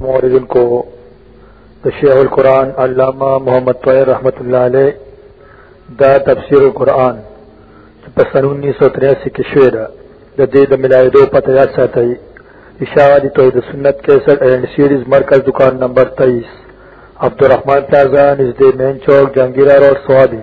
موردن کو شیخ القرآن علامہ محمد طویر رحمت اللہ علیہ دا تفسیر القرآن په سن 1983 کې شوې ده د دې د ملایدو پته یاد ساتئ اشاعه دي توحید سنت 61 اینڈ سیریز مرکز دکان نمبر 23 عبدالرحمن پلازا نزدې مین چوک جنگیرا روډ سوابي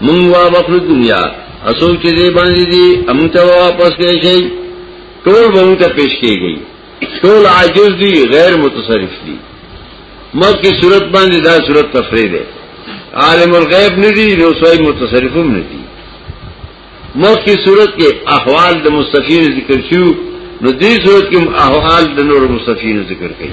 من وا بخل دنیا اسو چې دې باندې دي امون ته واپس کې شي ټول ومن ته پیش کېږي ټول عاجز دي غیر متصرف دي مکه صورت باندې دا صورت تفریح ده عالم الغیب نه دي نو سوی متصرفوم نه دي مکه صورت کې احوال د مستفین ذکر شو نو دې صورت کې احوال د نور مستفین ذکر کړي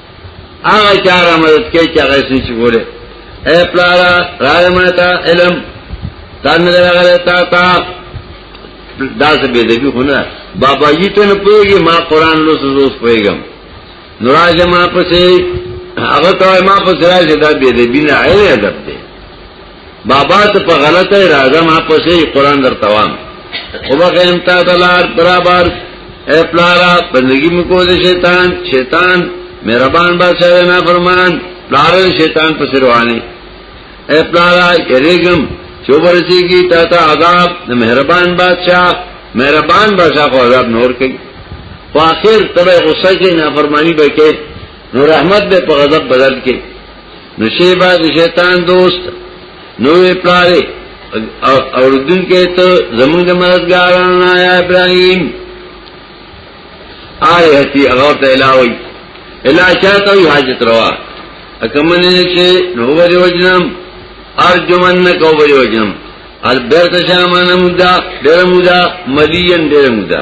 هغه چار مدد کوي چې هغه سې چې ګوره اے پلارا راځه مونږ ته علم تان نه راغله تا تا دا څه به دې خو نه بابا یې ته نه پويږي ما قران له سوز پويګم نوراجه ما پسې هغه ته ما پسې راځي دا به دې بنا علم ادب دې بابا ته په غلطه اراده ما پسې قران درتوام او بغه امتا دلار برابر اے پلارا بندگی مکو دے شیطان شیطان مہربان بادشاہ دے نا فرمان پلارا شیطان پس روانی اے پلارا یریگم چو برسی کی تا تا عذاب نا مہربان بادشاہ مہربان بادشاہ کو عذاب نور کئی خو آخر تبع غصہ کی نافرمانی بکے نو رحمت بے پا غضب بدل کے نشي با د شیطان دوست نوې پاره او دن کې ته زمونږ د مددګاران نه ابراهيم آره هتي هغه ته علاوه الا چاته وي حاجت روا اکمن نه چې نو وجه وجنم ارجمن نه کو وجه وجنم البرت شامن مودا ډېر مودا مليان ډېر مودا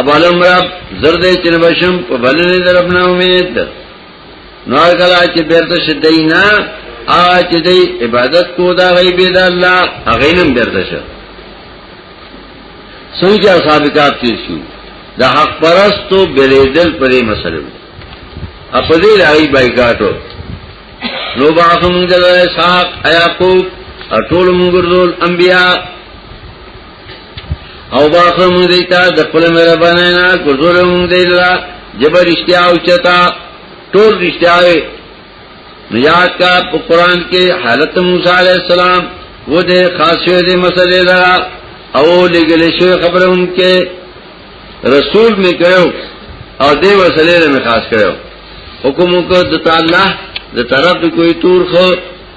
ابالم رب زرد چن بشم په بلنې در خپل امید نو کله چې بیرته شدینا ا چې دی عبادت کو دا غیب د الله هغه نن بیرته شه څنګه اصحاب کاف تیر شو د حق پرستو بریدل پرې مسله په دې راوی بایکاټو نو باخم دغه صاحب ایاقوب ټول موږ ګرځول انبیا او باخه مونږ دیتا د خپل مهربانه نه کوزور مونږ دی لرا جبر اشتیا او چتا ټول اشتیا وي نجات کا په قران کې حالت موسی علی السلام و دې خاصه دې مسلې لرا او لګل شو خبره هم کې رسول می کړو او دې وسلې نه خاص کړو حکم کو د تعالی د طرف کوئی تور خو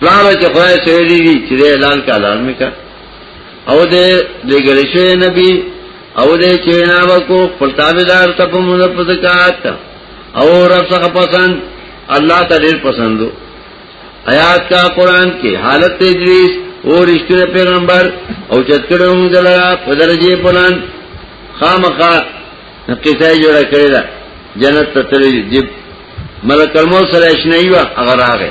پلان چې خدای سره دی چې اعلان کا اعلان میکا او دې دې ګلشه نبی او دې چې نا وکو خپل تابعدار ته په موږ په زکات او رب څخه پسند الله ته ډېر پسندو آیات کا قران کې حالت تدریس او رښتینه پیغمبر او چتکړو موږ دلرا په درجه پلان خامخا قصه جوړه کړی دا جنت ته تللی دی ملک الموت سره شنیوا هغه راغی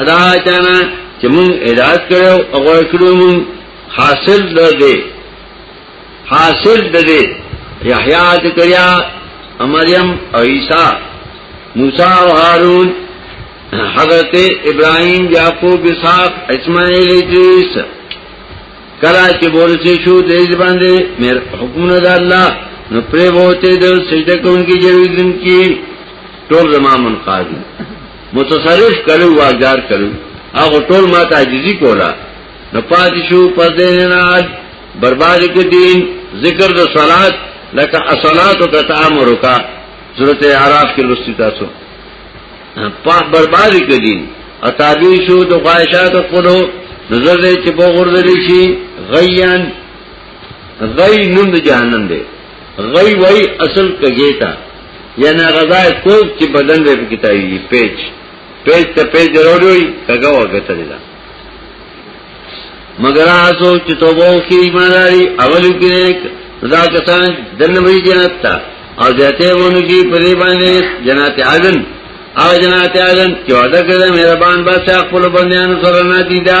ادا چانا چې مونږ اعداد کړو او غوړ کړو مونږ حاصل ده دې حاصل ده دې یحیی ذکریا مریم او عیسی موسی او هارون حضرت ابراهیم یعقوب اسحاق اسماعیل ادریس کلا چې بولسي شو دې باندې مېر حکم نه ده الله نو پرې وته د سجده کوونکی جوړیدونکي ټول زمامن قاضي متصرف کړو واګدار کړو هغه ټول ما ته عاجزي کوله نو پاتې شو پس دې نه اج برباد کې دین ذکر د صلات لکه اصلات او تعامر کا سورته اعراف کې لستی تاسو په برباد کې دین اتابی شو د خواهشات خپلو نظر دې چې په غرض لري شي غیان غی نوم د جهنم دی غي وای اصل کګیتا یعنی غذای کو چې بدن دې په کتابي پیچ پیچ ته پیچ ضروري کګه وګته دي مگر آسو چې توبه وکړي ایمانداري اول کې دا کسان دنه وی جنت تا او ذاته ونه کې پرې باندې جنت اعظم او جنت اعظم چې وعده کړه مهربان بادشاہ خپل بندیانو سره نه دي دا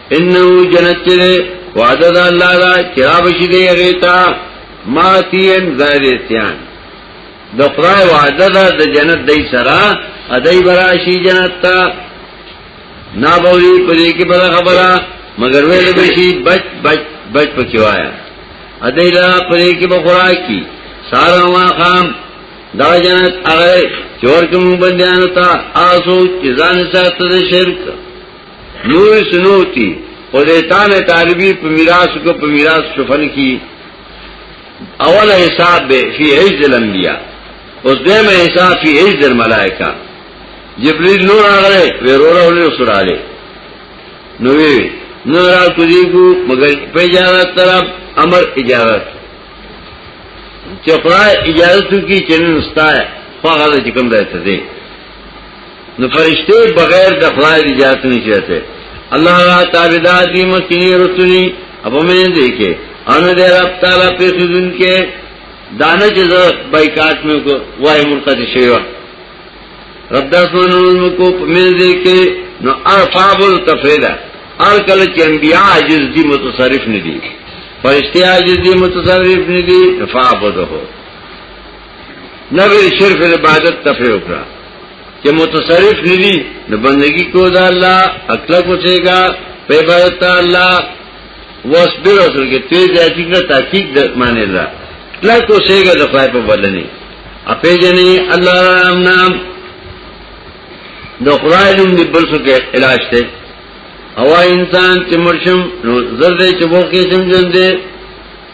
انه جنت چره وعده د الله دا چراب شي دی غیتا ماتین زایرتیان د خدای وعده دا د جنت دای سره ادای براشي جنت تا نا بولی پدې کې بل خبره مگر ویل بشي بچ بچ بچ پکې وایا ادای لا پدې کې بخورا کی سارا ما خام دا جنت هغه چور کوم بندیان ته آسو چې ځان ساتل شرک نوې سنوتی او د تانه طالبي په میراث کو په میراث شفن کی اول حساب به فی عز الانبیاء اوس دیم حساب فی عز الملائکه جبريل نور راغله وروره ولې سراله نو وی نو را کوي کو مگر په اجازه طرف امر اجازه چې خدای اجازه کوي چې نن استاد خو هغه چې کوم ځای ته دی نو فرشتے بغیر د خدای دی جات نه چاته الله را تابعدار دی مکی رسولی اب میں دیکھے ان دے رب تعالی په سجن کې دانه چې بایکاټ مې کو وای مرتد شیوا رب داسمن علم کو مې دیکھے نو ارفاب التفریدا ار کله چې انبیاء عاجز دي متصرف نه دي فرشتي عاجز دي متصرف نه دي فعبده نبی شرف عبادت تفریح وکړه چې متصرف ندي د بندگی کو دا الله اکل کوچېګا په عبادت الله واسبر اصل کې تیز ځاتیک نه تحقیق د معنی را اکل کوچېګا د پای په بدلنی اپې جنې الله رام نام د خدای نوم دی بل څه کې علاج ته او انسان چې مرشم نو زړه چې وو کې سمجن دي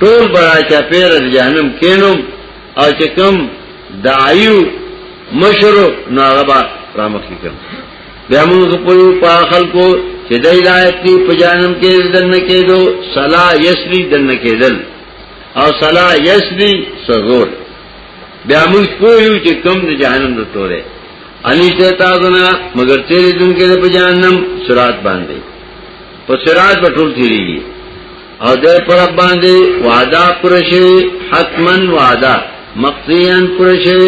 ټول برا چا پیر د جهنم کینوم او چې کوم دایو مشر نو هغه با رامخې کوم بیا موږ پوری په خلکو چې د هدایت دی په جهنم کې دنه کېدو صلا یسری دنه کېدل او صلا یسری سزور بیا موږ پوری چې کوم د جهنم د تورې انیشته تاسو نه مگر تیرې دن کې په جهنم سرات باندې په سراج په ټول تیریږي او د پر باندې وعده پر شي حتما وعده مقصیان پر شي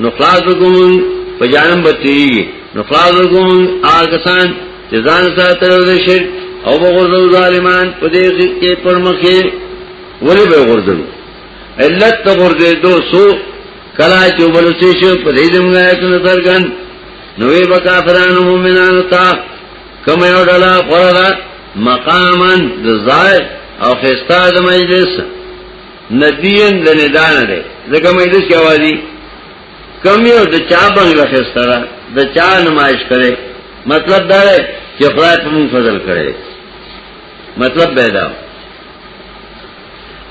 نو خلاص وګون په جانم بتی نو خلاص وګون هغه سان چې ځان ساتل د شرک او بغرضو ظالمان په دې کې پر مخې ولې به غرضو علت ته غرضې دو سو کلا چې وبلسې شو په دې زمغه کې نظر ګن نوې بکافرانو مومنانو ته کم یو ډلا غره دا مقامن د ځای او خستا د مجلس ندین د ندان ده ځکه مجلس کې اوازي کم یو د چا بنگله خستا ده د چا نمایش کړي مطلب دا دی چې خدای په موږ فضل کړي مطلب به دا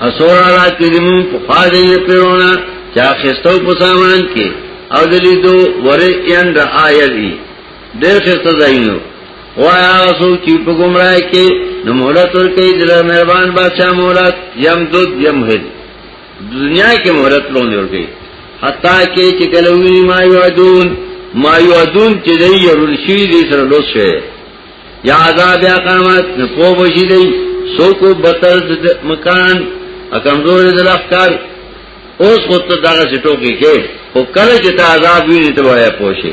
اسور را کړم په خاجه پیرونا چا خستو په سامان کې او دلی دو ورئین را آیلی ډېر ښه تزاینو وای هغه څوک چې په گمراه کې نو مهلت ورکړي د مهربان بادشاہ مهلت یم دود یم هل دنیا کې مهلت لون ورکړي حتا کې چې کلوی ما یعدون ما یعدون چې دی يرل شي دې سره لوس شي یا عذاب یا قیامت نه پوه وشي دی سو کو بتر مکان اکمزور دل افکار اوس خود ته دغه ټوکی کې او کله چې ته عذاب ویني ته وایې پوښي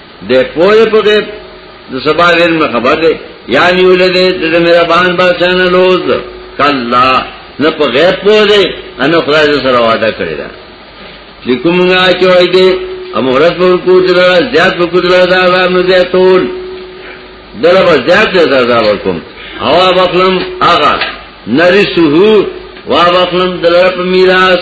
د پوهه په غیب د سبا علم خبر دی یعنی ولده د مهربان بادشاہ نه لوز کلا نه په غیب پوه دی ان خدای سره وعده کړی دا لیکومغه چې وای دی امورت په کو دلا زیات په کو دلا دا عذاب نه زیاتول دلا به زیات زیات عذاب ورکوم او بخلم اغا نرسو وا بخلم دلا په میراث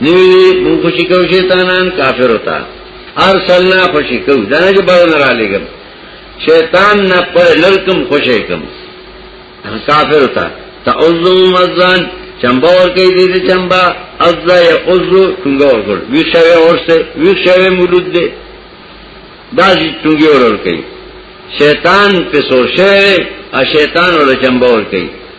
نیوی من خوشی کو شیطانان کافر ہوتا ارسلنا خوشی کو دانا جو بارو نرا لگم شیطان نا پر لرکم خوشی کم کافر ہوتا تا عزو مزان چمبا ورکی دیده چمبا عزا یا عزو چنگا ورکل ویخ شوی ورسته ویخ شوی مولود ده دا سی چنگی ورکی شیطان پسور شوی ا شیطان ورکمبا ورکی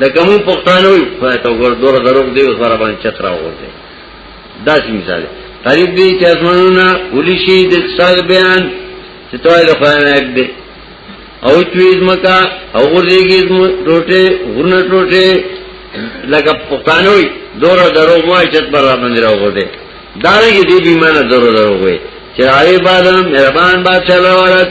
لکه مو پښتانه وي خدای ته ګور دور غروب دی اوس را باندې چت راوځي دا څه مثال قریب دی چې اسمانونه ولي شي د اقتصاد بیان چې توای له خدای نه دی او چویز مکا او ورېږي ټوټه ورنه ټوټه لکه پښتانه وي دور درو وای چت بر را باندې راوځي دا لري دې بیمانه دور درو وي چې آی بادم مهربان بادشاہ لورت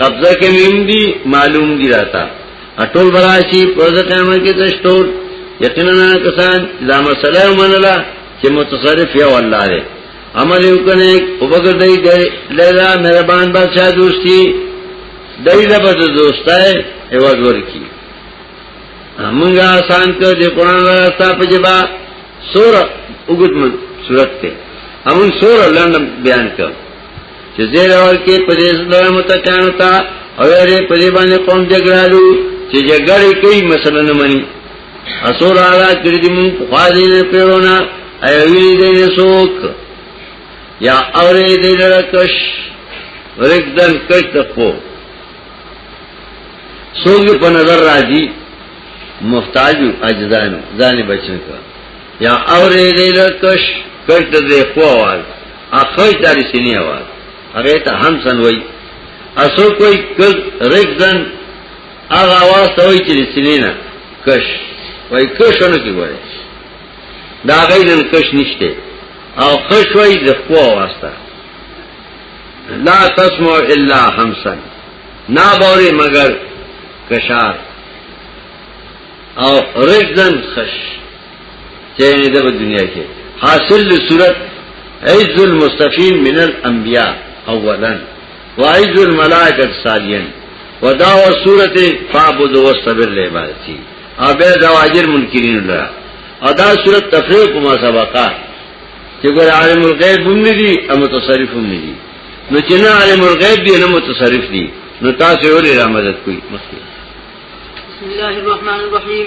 قبضه کې مين دي معلوم دي راته اټول براشي پر ځ قیامت کې تشتور یقینا کسان دا مسله ومنله چې متصرف یو الله دی عمل یو کنه او بغیر دی لیلا مهربان بادشاہ دوستي دای له بده دوستای ایواز ورکی همغه آسان ته د قران راځه په جبا سور وګت من صورت ته همون سور لاندې بیان کړ چې زیر اور کې په دې سره متکانو تا او یې په دې باندې قوم جګړالو چې جګړې کوي مسله نه مني اسور اعلی کړی دې مون خواځین پیرونه ایوی دې سوک یا اورې دې لرکش ورګدن کښ تکو سوګ په نظر راځي محتاج اجزانو ځان بچنه یا اورې دې لرکش کښ دې خو آواز اخوی داری سینی آواز اگه تا همسن وی اسو کوئی کل رکزن اغا آواز تا وی چلی سینی نا کش وی کش انو کی گوری دا غیر ان کش نشتے او کش وی دخپو آواز تا لا تسمو الا همسن نا بوری مگر کشار او رکزن خش چینه ده په دنیا کې حاصل صورت عز المستفین من الانبیاء اولا وعز الملائکه ثانیا ودعوه صورت فعبد واستبر لعبادتی او به زواجر منکرین الله ادا صورت تفریق ما سبقا چې ګور عالم الغیب هم ندي او متصرف هم ندي نو چې نه عالم الغیب دی نه متصرف دی نو تاسو یې ولې را مدد کوئ مخکې بسم الله الرحمن الرحیم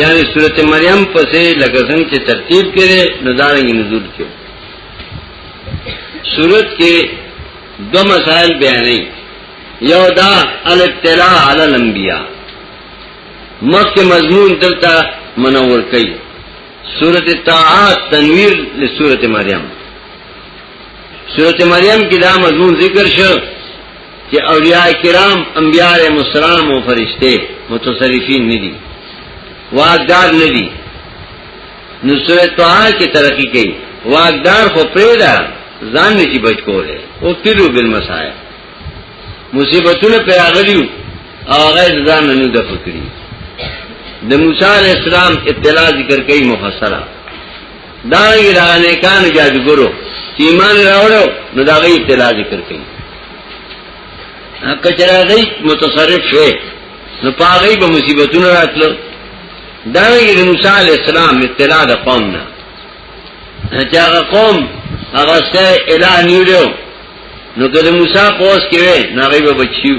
یعنی سورت مریم پسې لکه څنګه چې ترتیب کړي نو دا رنګ نزول کړي سورت کې دو مسائل بیانې یو دا الابتلاء علی الانبیاء مکه مضمون دلته منور کړي سورت طاعات تنویر لسورت مریم سورت مریم کې دا مضمون ذکر شو چې اولیاء کرام انبیاء علیهم السلام او فرشته متصرفین ندي واقدار ندي نو سورۃ طه کې ترقی کوي واقدار خو پرېدا ځان نشي بچ کوله او تیرو بل مسایل مصیبتونه پیاغلیو او هغه ځان نه د فکری د موسی علیہ السلام ابتلا ذکر کوي مفصلا دارنګه دا نیکانو جادوګرو چې ایمان راوړو نو دا غي ابتلا ذکر کړي کچره غي متصرف شوي نو پاغي به مصیبتونه راتلو دارنګه د موسی علی السلام ابتلا د قوم نه چې هغه قوم هغه سه اعلان نیولو نو که د موسی پوس کې نه غي به بچیو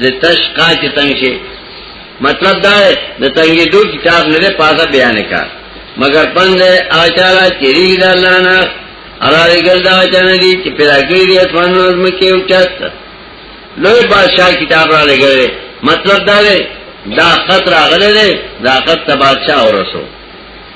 د تش کا چې تنګ شي مطلب دا دی د تنګې دوه کتاب نه ده پازه بیان کا مگر پند اچاله چری د الله نه اراده ګل دا چنه دي چې پیدا کړی دی اتوان نظم کې اوچت لوی بادشاہ کتاب را لګره مطلب دا دی دا خط راغله ده دا خط ته بادشاہ ورسو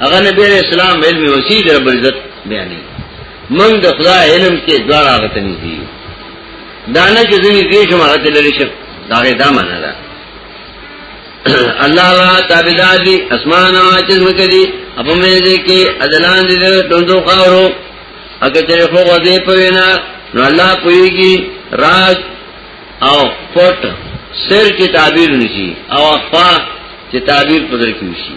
هغه نبی علیہ السلام علم وسیع در رب عزت بیانی من د خدا علم کې دوار آغا تنیزی دانا چې زنی دیشم آغا تللی شم داغی دا مانا دا اللہ را تابدار دی اسمان آچز مکدی اپا میزے کی ادلان دی دی دندو خاورو اکر چرے خوق وزی پوینا نو اللہ پوئی کی راز او پوٹ سر کی تعبیر نشی او اخفا چه تعبیر پدر کیوشی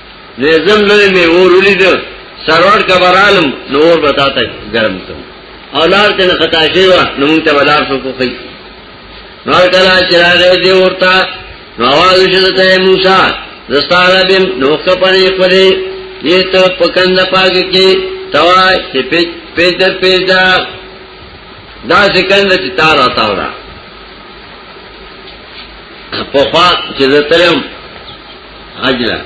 نظم لوی می اور ولید سرور کبرالم نور بتا تا گرم کم اولار ته نه خطا شي وا نو مونږ ته ولار سو کو کوي نو کله چې راغې دی ورته نو आवाज شته موسی زستاره بیم نو کپنې خپلې دې ته پکند پاګ کې توا چې پیج پیج در پیدا دا څنګه چې تار آتاورا په خوا چې زه تلم اجلا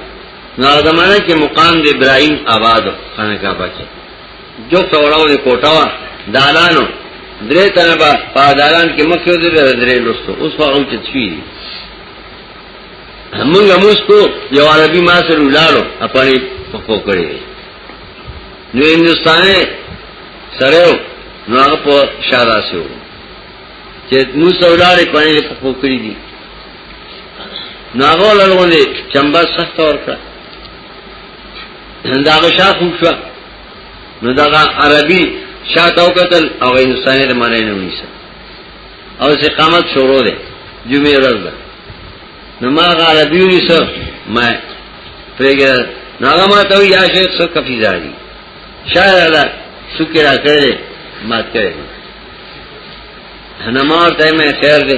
نو هغه زمانه کې مقام د ابراهيم آباد خانه کعبه کې جو څوراو نه کوټا وا دالانو درې تنه با پادالان کې مخکې دې درې لوستو اوس په اون کې چی موږ موستو یو عربي ما سره ولالو خپلې پکو کړې نو هندستان سره نو هغه په شاراسو چې نو سولارې پانی پکو کړې دي ناغول الغونی چمبا سخت ورکا داغ شا خوب شوا نو داغ عربی شا تاو قتل او هندوستانی دا معنی نونیسا او سی قامت شروع دے جمعی رز دا نو ما غا عربی نونیسا ما پریگر ناغا ما تاو یا شیخ سو کفی زاری شا را دا سکی را کرده مات کرده نمار تای میں خیر دے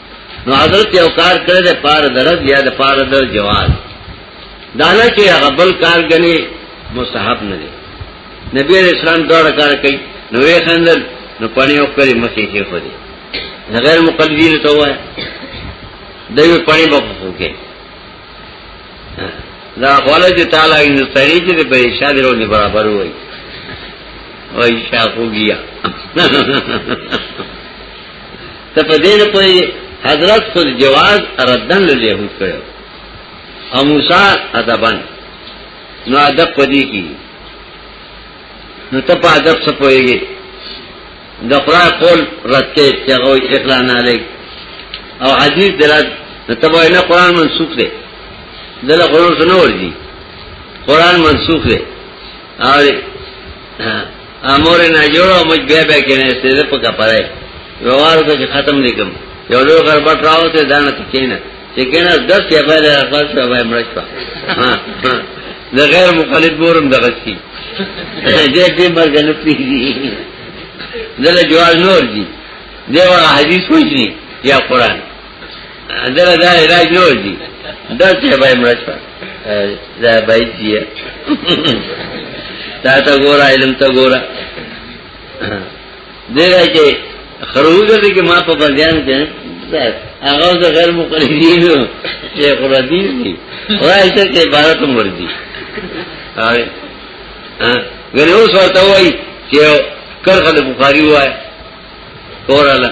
نو حضرت یو کار کړی د پار درد یا د پار در جواز دانا چې هغه بل کار غني مستحب نه دی نبی اسلام دا کار کوي نو یې خندل نو پانی او کړی مخې کې خو دی غیر مقلدین ته وای دوی پانی بخو کې دا خواله چې تعالی ان سړي چې په اشاره درو نه برابر وای وای شاکو گیا ته په دې نه پوي حضرت خود جواز ردن له يهود کړو او موسی ادبن نو ادب پدې کی نو ته په ادب څه پويږي د خدای قول رد کې چې هغه اقران علی او حدیث درات نو ته وایې نه قران منسوخ دی دله قران څه نه ورځي قران منسوخ دی او امور نه جوړو مج بیا بیا کینې ستې په کپره ووارو ته ختم لیکم یو لور غربټ راو ته دانه کینې چې کینې 10 یا بل خپل شو به مرش په د غیر مقلد مورم دغه شي دې دې مرګ نه پیږي دله جواز نور دي دیو حدیث وځي یا قران دغه دا علاج نه ورځي دا چې به مرچ په دا بای دی دا تا ګورا علم تا ګورا دې راځي خروجه دې کې ما په بنديان کې هغه د غیر مقلدین چې قرادین دي راځي چې عبارت مور دي هاي غره اوس ورته وای چې کرخه د بخاری وای کوراله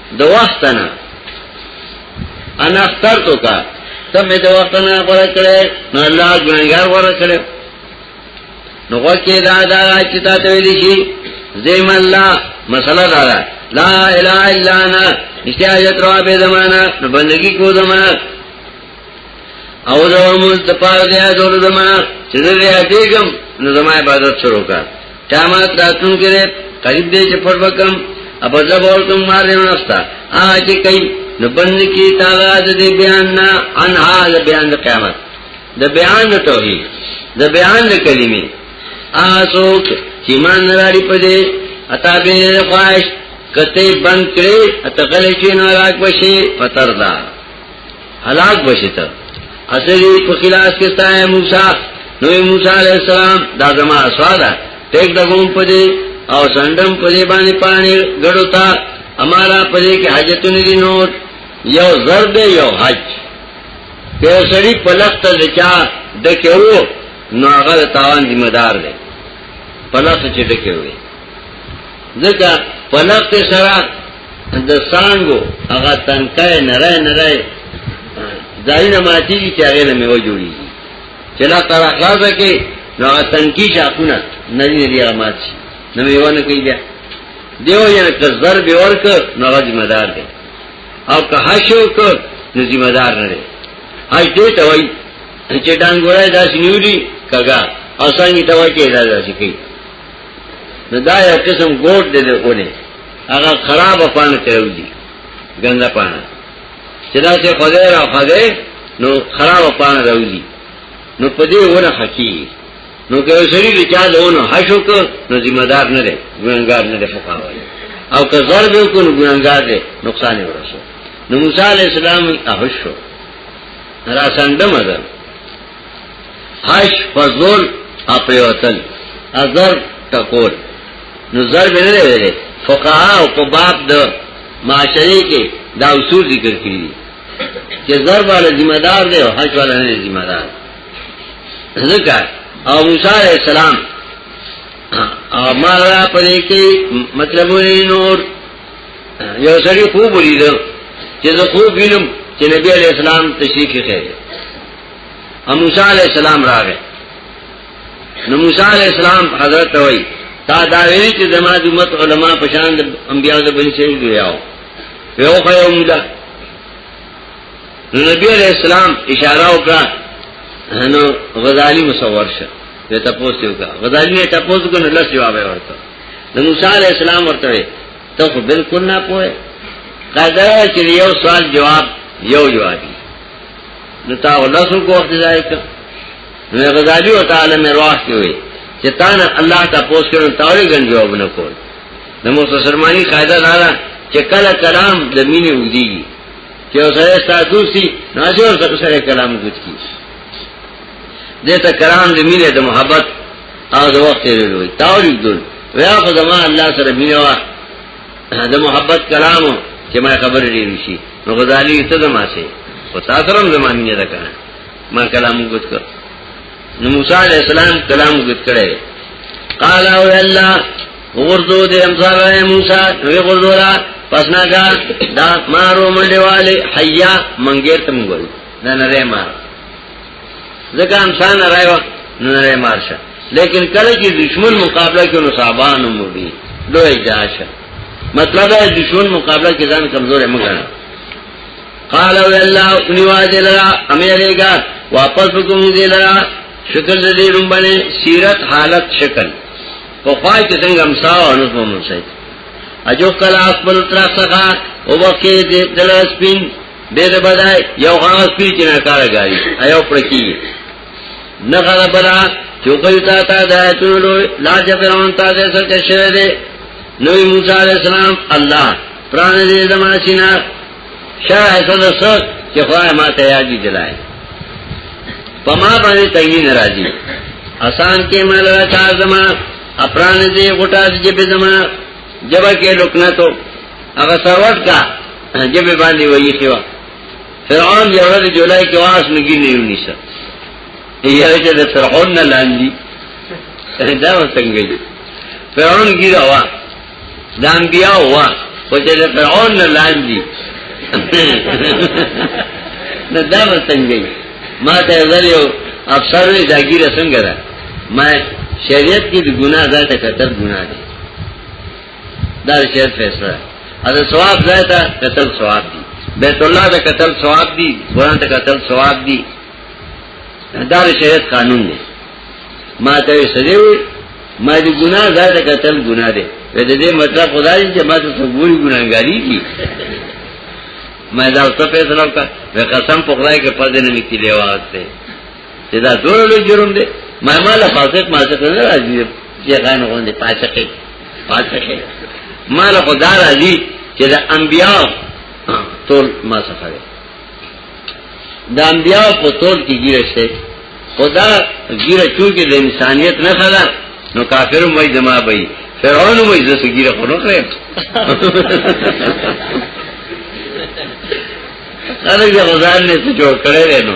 د وخت نه انا اختر تو کا تم می د وخت نه غوړه کړې نو الله ګنګار غوړه کړې نو وکي دا دا چې تا ته ویل شي زم الله مسله دا ده لا اله الا انا اشتیا یترا به زمانہ نو بندگی کو زمانہ او دا موږ د پاره دی ډول زما چې زه یې اګم نو زما عبادت شروع کا قیامت راتلون کې قریب دی چې پر وکم ابا زه بول کوم مار نه نستا ا چې کوي نو بند کی تعالی د دې بیان نه ان حال بیان د قیامت د بیان د توحید د بیان د کلمې آسوک چې مان راړي پدې اتا به خواش کته بند کړي اته غلې چې نه راک بشي پتر دا هلاک بشي ته اصلي په خلاف کې ستای موسی نو موسی عليه السلام دا زما سواله ټیک دغوم پدې او سندم پدې باندې پانی غړو تا امارا پدې کې حاجتونه دي نو یو زرد یو حج په سړي پلخت لچا دکیو نو هغه تاوان ذمہ دار دی پلخت چې دکیو ځکه پلخت سره د سانګو هغه تنکای نره نره ځایونه ماتي چې هغه نه میو جوړي چې لا تر اخلاصه کې نو هغه تنکی شاکونه نه لري هغه مات شي نو میو نه کوي بیا دیو یې که زر به ورک نو هغه ذمہ دار دی او که حشو کو نو ذمہ دار نه دی هاي دې ته وای چې ډنګورای داس نیولي کګا او څنګه ته وای کې دا داسې کوي نو دا یو قسم ګوټ دی له هغه خراب پانه تیرول دي ګنده پانه چې دا چې خدای را خدای نو خراب پانه راوځي نو په دې ونه حقي نو که سړي د چا دونه حشو کو نو ذمہ دار نه دی ګناګار نه دی فقاوه او که ضرب کو نو ګناګار دی نقصان یې ورسو نو موسی علی السلام احشو را سندم ده حش فزول اپریوتل اذر تکول نو ضرب نه دی ویلې فقها او په باب د معاشري کې دا اصول ذکر کړی دي چې ضرب والا ذمہ دار دی او حج والا نه ذمہ دار ځکه او موسی عليه السلام او ما را پدې کې مطلب نور یو سړي خوب ولید چې زه خوب وینم چې نبی عليه السلام تشریح کوي او موسی عليه السلام راغی نو موسی علیہ السلام حضرت وای تا دا ویل چې زما د امت علما په شان د انبیانو د بنی سعید ویاو یو خو یو مولا نو نبی علیہ السلام اشاره وکړه نو غزالی مصور شه د تپوس یو کا غزالی نه تپوس کو نه لس جواب ورته د موسی علیہ السلام ورته ته خو بالکل نه پوهه قضا چې یو سوال جواب یو جواب نو تا ولاسو کو وخت ځای کړ نو غزالی او تعالی مې رواس کې وي چې تا نه الله ته پوس کړو تاوري ګن جواب نه کول د موسی شرمانی قاعده دا ده چې کله کلام د مینې ودی چې اوسه ستاسو سي ناځي او سره کلام ګوت کی دته کلام د مینې د محبت او د وخت لري تاوري دل ویا خو زما الله سره مینه وا د محبت کلام چې ما خبر لري شي نو غزالی ته زما سي او تاسو هم زمانه نه ده کنه ما کلام وګت کړ نو موسی علی السلام کلام وګت کړي قال او الله ورزو دې امزار موسی نو ورزو را پسنا کا دا مارو منډه والے حیا منګیر تم ګل نه نه مار ځکه انسان رايو نه نه مار شه لیکن کله چې دشمن مقابله کوي نو صاحبان مو دي دوی جاشه مطلب ہے دشمن مقابلہ کے دان کمزور ہے مگر قال وی الله نیواز لرا امیرے گا واپس بکم دی لرا شکل دی رنبنے سیرت حالت شکل په خوای کې څنګه امسا او انس مومن سید اجو کلا خپل تر څخه او وکي دې دل سپین به دې بدای یو غاو سپی چې نه کار غاري ایو پړکی نه غلا بلا چوکل تا تا دایتو لو لا جبرون تا دې سر کې شه دې نوې موسی عليه السلام الله پران دې زمانه سینا شرح صدر سر چې خدای ما ته یاد دي دلای په ما باندې تنګي ناراضي آسان کې مال راځه زما اپران دې غټا دې به زما جبا کې لوکنه ته هغه سروټ کا جبه باندې وایي خوا فرعون یو ورځ جولای کې واس نګی نه یونی سر یې چې د فرعون نه لاندې دا وسنګي فرعون ګیرا وا دا انبیاء وا خو چې د فرعون نه لاندې نه دا وسنګي ما ته زر یو افسر وی داګیره څنګه ده ما شریعت کې د ګناه ځای ته قتل ګناه دي دا شریعت فیصله اته ثواب ځای ته قتل ثواب دي بیت الله ته قتل ثواب دي قرآن ته قتل ثواب دي دا شریعت قانون دی ما ته یې سړیوي ما دې ګناه ځای ته قتل ګناه دی په دې مطلب خدای چې ما ته ګوري ګناګاری دي ما دا څه فیصله وکړه په قسم په خدای کې پدې نه میتی دی واسطه چې دا ټول له جرم دی ما مال فاسق ما څه نه راځي چې غان غوندي پاتې پاتې مال خدای راځي چې د انبیاء ټول ما څخه د انبیاء په تور کې ګیره شته خدا ګیره چونکه د انسانیت نه خلا نو کافر مې دما بې فرعون مې زسه ګیره خورو کړې خلک د غزان نه څه جوړ کړي نو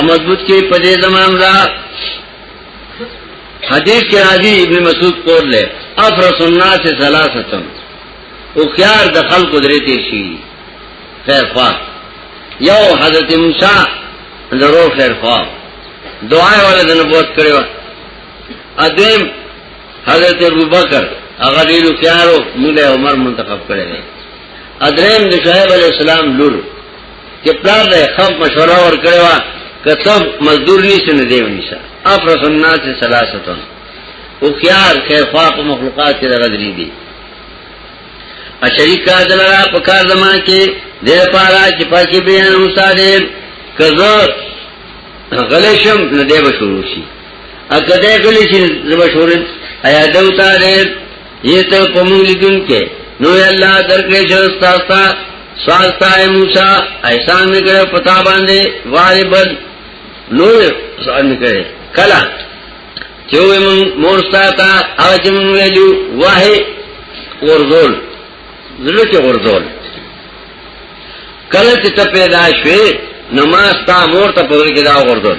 امضبوط کې په دې زمان را حدیث کې راځي ابن مسعود قول له افرس الناس ثلاثه او خيار د خلق قدرت شي خیر خوا یو حضرت موسی درو خیر خوا دعا ولا د نبوت کړو ادم حضرت ابوبکر هغه ډیر خيارو موږ عمر منتخب کړی دی ادریم د شعیب علی السلام لور چې پلار له خام مشوره ور کړو کتب مزدور نشي نه دیو نشي افرس الناس ثلاثتون او خيار خیر خواق مخلوقات کې غدري دي اشریک کار دلرا په کار زما کې دیر پارا چې پاکي بیان مستادر کزو غلیشم نه دی به شروع شي اګه دې غلیشم زما شروع ایا دوتا دې یته کوم لیدون کې نو الله درکې شوستا ستا سوالتا اے موسی احسان نکړه پتا باندې واره بل نو سوال نکړه کلا چوې مون مورستا تا اجم ویلو واه ورزول زړه کې ورزول کله چې ته پیدا شوې نو ما ستا مور ته په ورګه دا ورزول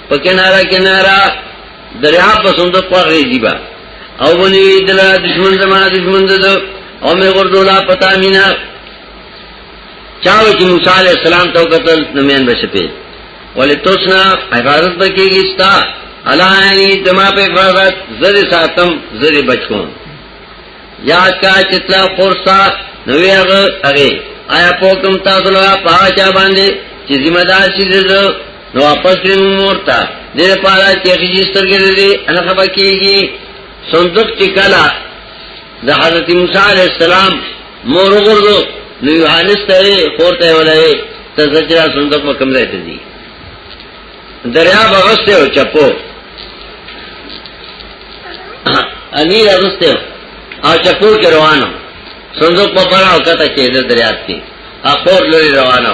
په کناره کناره دریا په صندوق پغې دی با او ونی دل دشمن زمانہ دشمن دد او مې ګردولا پتا مینا چاو چې موسی علی السلام تو قتل نمین بشپې ولې توسنا عبادت بکیږي ستا علانی دما په عبادت زر ساتم زر بچو یاد کا چتلا فرصا نوې هغه هغه آیا پوکم تاسو لا پاچا باندې چې ذمہ دار شي نو واپس کړي مور ته دې پاره چې خېږي سترګې دې ان خبر کېږي صندوق چې کلا د حضرت موسی عليه السلام مور وګورلو نو یوهانس ته پورته ولای ته زجرا صندوق په کوم ځای ته دي دریا بغسته او چپو انی راغسته او چپو کې روانو صندوق په پړاو کته کې د دریا کې اخور لري روانه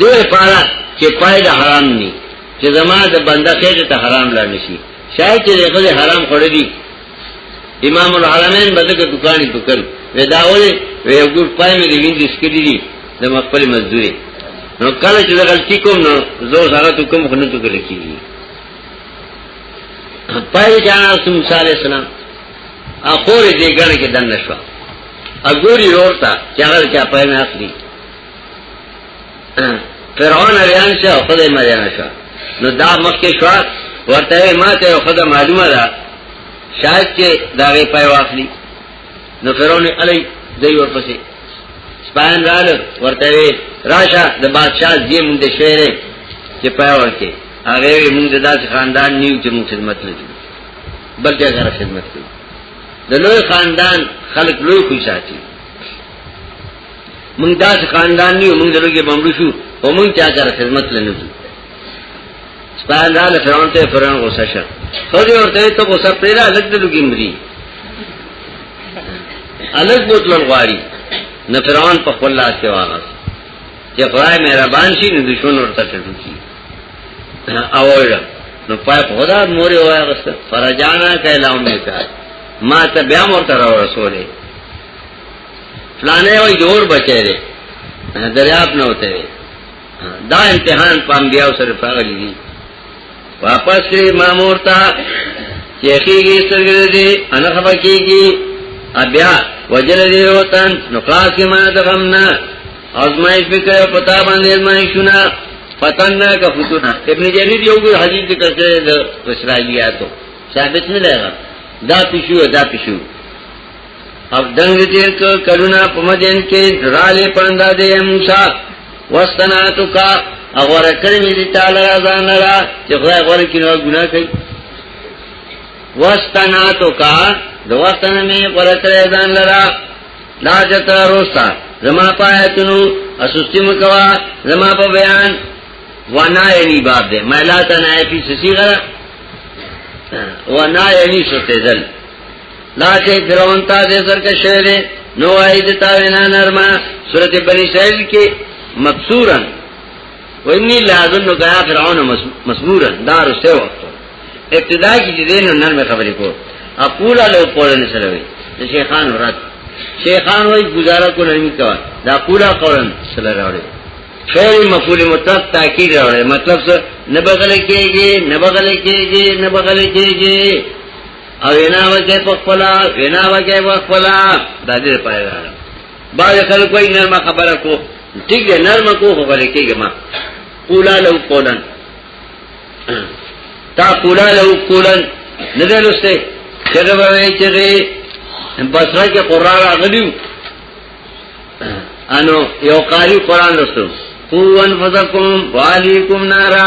دې لپاره چې پای د حرام ني چې زما د بنده خېټه ته حرام لا نشي شاید چې دغه حرام خوري دي امام العالمین بده کې دکانې دکل وداوله وی ګور پای مې دې ویندې سکري دي د خپل مزدوري نو کله چې غلطي کوم نو زه سره ته کوم خنه ته کړی کیږي پای جان رسول صلی الله علیه وسلم اخور دې ګړ کې دنه شو اګوري ورته چې هغه چا پای نه اخلي فرعون اریان شو خود مریان شو نو دا مخکې شو ورته ما ته خود معلومه ده شاید چې دا غي پای واخلي نو فرعون علی دی ورپسې سپاین رال ورته راشه د بادشاہ زی مونږ د شعر چې پای ورکه هغه مونږ د داسې خاندان نیو چې مونږ خدمت نه کوي بلکې هغه خدمت کوي د لوی خاندان خلک لوی خوشاله مونږ داس خاندان نیو مونږ دلوګي بمړو شو او مونږ چا سره خدمت لنو سپان را له فرعون ته فرعون غوسه شه خو دې ورته ته غوسه پیدا لګ دلوګي مري الګ بوتلن غواړي نه فرعون په خپل لاس کې واغس چې خدای مهربان شي نو دشمن ورته ټټو شي او نو پای په خدا موري وای غسته فرجانا کله امه ما ته بیا مور تر رسوله فلانه وای جوړ بچی دی دریاب نه وته دا امتحان پام بیا سره فاغلی دی واپس کړي مامور ته چېخيږي سترګې دي انا خبر کېږي بیا وجل دې وطن نو خلاص کې ما د غم نه ازمایش وکړ پتا باندې ازمایشونه فتن نه کا فتون ابن جرير یو ګر حدیث ذکر کړی د اسرائیلیاتو ثابت نه لګا دا پښو دا پښو او دنګ تیر کو کلونا په مدین کې رالی پاندې د موسی واستناتو کا اغور کړی مې دي تعالی ځان را چې خدای غوړي کې نو ګناه کوي واستناتو کا د وخت نه مې غوړه کړی ځان لرا لا جتا روستا زما پایتونو اسستی مکوا زما په بیان وانا یعنی باب دې مې لا تنه پی سسی غره وانا یعنی ستدل دا چې فرعون ته دې سرکه شوی دی نو وایي د تا وینا نرمه سورته بنی اسرائیل کې مبصورا وانی لازم نو کیا فرعون مسبورا دار سه وخت ابتدا کې دې نو نرمه خبرې کو اقول له قولن سره وي د شیخان ورات شیخان وایي گزاره کو نه کوا دا قولا قولن سره راوړي خیر مفعول مطلق تاکید راوړي مطلب څه نه بغل کېږي نه بغل کېږي نه بغل کېږي او وینا وکي په خپل وینا وکي په خپل د دې پایله ده باج خلک کوئی نرمه خبره کو ٹھیک ہے نرمه کو خو بلې کېږي ما قولا لو قولن تا قولا لو قولن نه ده لسته چغه وای چغه بصره کې قران راغلیو انو یو قاری قران لستو قوان فذکم والیکم نارا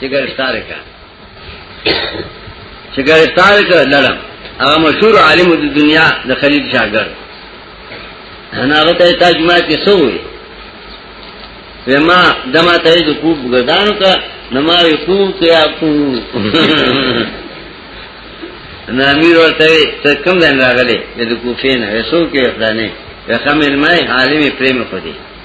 چې ګرفتار کړه چې ګرفتار کړه لړم هغه مشهور عالم د دنیا د خلیل شاګرد انا هغه ته ترجمه کې سوې وما دما ته د کوب ګردانو کا نما یې کوب ته یا کو نا امیر ورته ته کم ځان راغلې د کوفین هسو کې افلانې رقم علمای عالم پریم خو دی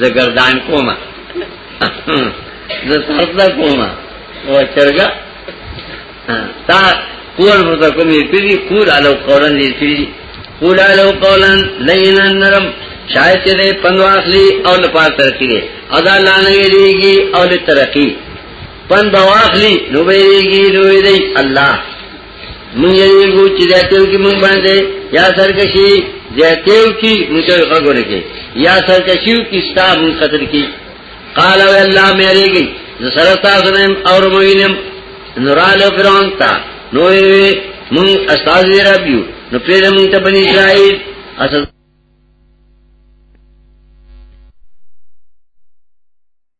زګردان کومه زه سردا کومه او چرګا تا قول مته کومې پیری قول علو قولن دې پیری قول علو قولن لینا نرم شاید چې دې پندواخلی او لپاره ترقی دې ادا لانه ویلېږي او لپاره ترقی پند واخلی نو ویلېږي نو دې الله من یریګو چې ذاتیو کې مونږ باندې یا سرکشي ذاتیو کې مونږ غوړه کې یا سرکشیو کې ستا مونږ قتل کې قال او الله مې یریګي زسره تاسو نن اور موینم نورال فرعون تا نو مونږ استاد یې رابیو نو پیره مونږ ته بنی اسرائیل اصل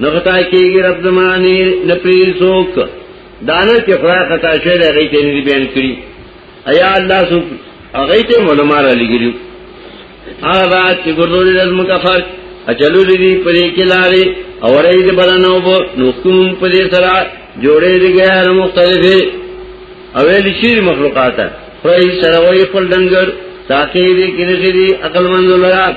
نغتا کیږي رب زمانه نه پری سوک دانه چې خدای خطا شوی دی هغه ته نه بیان کړی ایا الله سو هغه ته علماء را لګیلو هغه چې ګورول لازم کا فرق اچلو دې پرې کې لارې اورې دې بدنو په نوکم په دې سره جوړې دې غیر مختلفه اویل شیر مخلوقات پرې سره وې خپل دنګر تاکي دې کې دې عقل مند لرات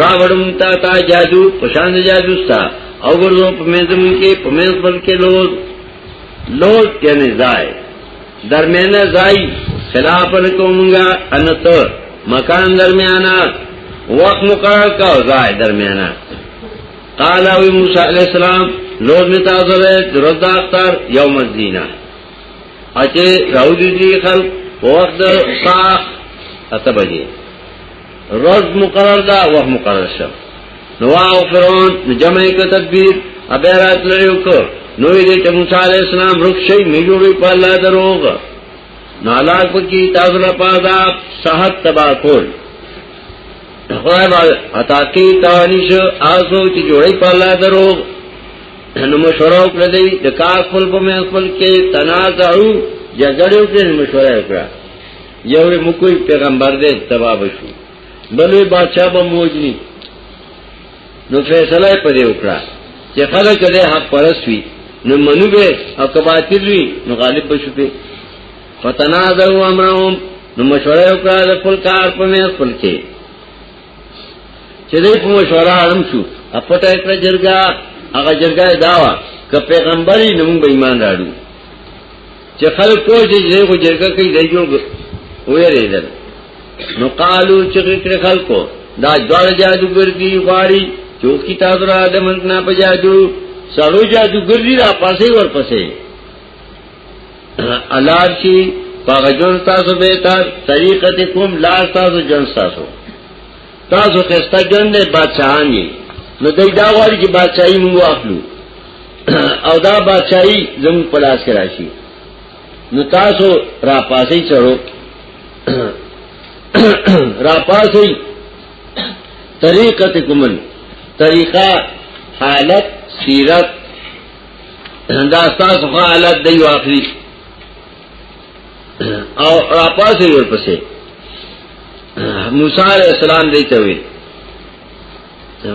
راوړم تا تا جادو پشان جادو ستا او ګورو په مېزم کې په مېز پر کې لوز لوز یعنی ځای درمیانه ځای خلاف کومګه انت مکان درمیانه وقت مقرر کا ځای درمیانه قال او موسی علیہ السلام لوز می تاسو له درځ اختر یوم الدینه اچھے راو دیجی خلق وقت ساخ اتبجی روز مقرر دا وخت مقرر شو نو او فرعون جمع یک تدبیر ابه رات لري وکړ نو دې چې موسی عليه السلام رخ شي نه جوړي په الله دروغ نو الله کو کی تاسو نه پادا صحت تبا کول خدای با عطا کی تانیش آسو چې جوړي په الله دروغ نو مشوره وکړه دې د کار خپل په مې خپل کې تنازعو جګړو کې مشوره وکړه یو مکوې پیغمبر دې تبا بشي بلوي بادشاہ به موجني نو فیصله یې پرې وکړه چې خلک دې حق پرس وي نو منو به او کباتل وي نو غالب بشو په فتنازعوا امرهم نو مشوره وکړه د خپل کار په مې خپل کې چې دې په مشوره اړم شو اپټه کړ جرګه هغه جرګه داوا ک پیغمبري نوم به ایمان راړو چې خلک پوه شي چې یو جرګه کوي دی جوړ ویریدل نو قالو چې کړ خلکو دا جوړ جادوګر دی غواړي چې کی تاسو را د مننا په جادو سړو جادوګر دی را پاسې ور پسې الار شي پاګه جون تاسو به تر طریقت کوم لار تاسو جون تاسو تاسو خسته جون نه بچانی نو دای دا غواړي چې بچای موږ اخلو او دا بادشاہی زمون پلاس کې راشي نو تاسو را پاسې چړو را پاسې طریقت کومن طریقہ حالت سیرت دا تاسو حالت دی واخلي او را پاسې ورپسې موسی علیہ السلام دی ته وی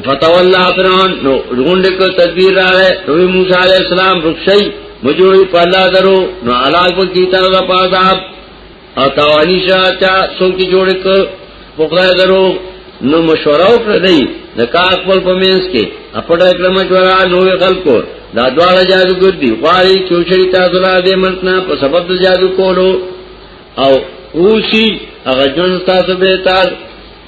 فتولا فرعون نو ډونډ کو تدبیر راغې نبی موسی علی السلام رخصی مجوړی په الله درو نو علاج په کیتا دا پاساب او توانی شاته سو کی جوړ کو په خدای درو نو مشوره وکړه دی د کا خپل په مینس کې خپل کلم مشوره نو خلکو دا دواړه جادو ګر دي غواړي چې شری تاسو لا دې منتنا په سبب د جادو کولو او اوسی هغه جون تاسو به تاسو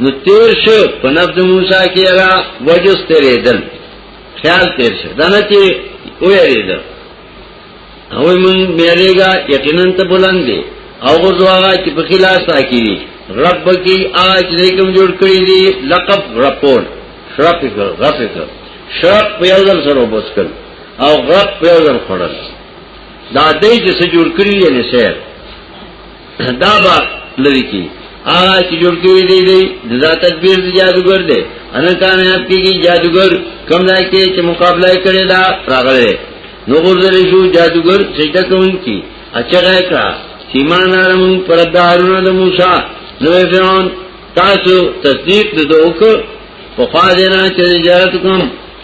نو تیر شو په نفس موسی کې هغه وجس تیرې دل خیال تیر شو دا نه چې وېری ده او مون مېریګا یقینا ته بلند دی او غزواغا چې په خلاص تا کې رب کی آج لیکم جوړ کړی دی لقب رپور شرف کر غف کر شرف په یو ځل سره وبس کړ او غف په یو ځل خړل دا دې چې جوړ کړی یې نه سیر دا با لری کی آغا چی جوڑ کیوی دی دی دا تدبیر دی جادوگر دی انا کامیاب کی گی جادوگر کم دائی کے چی مقابلہ کرے دا راغل رے نو غردر شو جادوگر سجدہ کون کی اچھا غیر کرا سیمان آرمون پر دارون دا موسیٰ نو فرعون تاسو تصدیق د دوک په خوا دینا چې زیارت کوم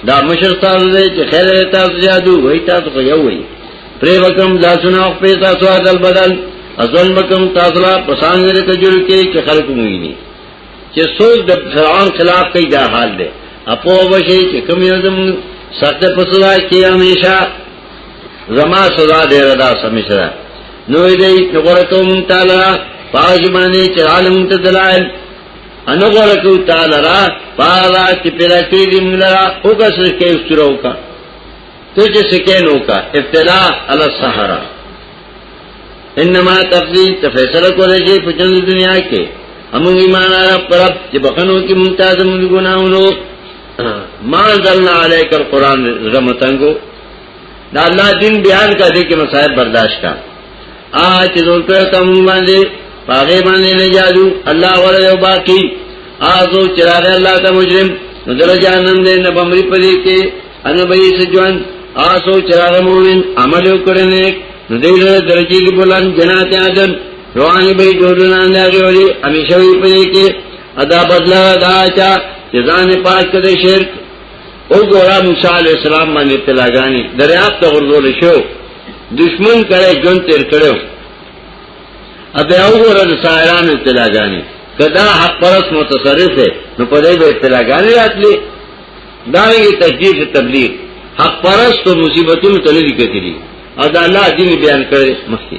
دا مشر تاسو دې چې خیر تاسو جادو وای تاسو خو یو وای پری وکم لاسونه او په تاسو عدل بدل ازل مکم تاسو لا پسان لري ته جوړ کې چې خلق مویني چې سوچ د فرعون خلاف کوي دا حال دی اپو وشي چې کوم یو زم سخت پسلا کې همیشه زما سزا ډیر دا سمشره نو دې نګورتم تعالی پاج باندې چې عالم ته دلایل انو ګورکو تعالی را پالا چې پیدا کړی موږ را او کس کې استراو کا تو چې سکینو کا ابتلا علی الصحرا انما تقضی ته فیصله کولای شي په ژوند دنیا کې هم ایمان را پرب چې بخنو کې ممتاز موږ ګناونو ما ذلنا علیک القران رحمتنګو دا الله دین بیان کا دې کې مصائب برداشت کا آ چې زول کړ تم باندې پاګې باندې نه جادو الله ولا یو باقی آزو چراغ الله ته مجرم نو در جانم دې نه بمری پدې کې ان به یې سجوان آسو چراغ مومن عمل وکړي نه نو دې له درجه کې بلند جنات اعظم رواني به جوړنا نه غوړي همیشه وي پدې کې ادا بدلا دا چا چې ځان پاک کړي شرک او ګورا موسی عليه السلام باندې تلاګانی دریاب ته ورغول شو دشمن کړه ژوند تیر کړو ابه وګوره د سایران ابتلاګانی کدا حق پرس متصرف ہے نو په دې به ابتلاګانی راتلی دا یې تشدید تبلیغ حق پرس تو مصیبتونو تللی کتلی او دا الله دې بیان کړي مخکې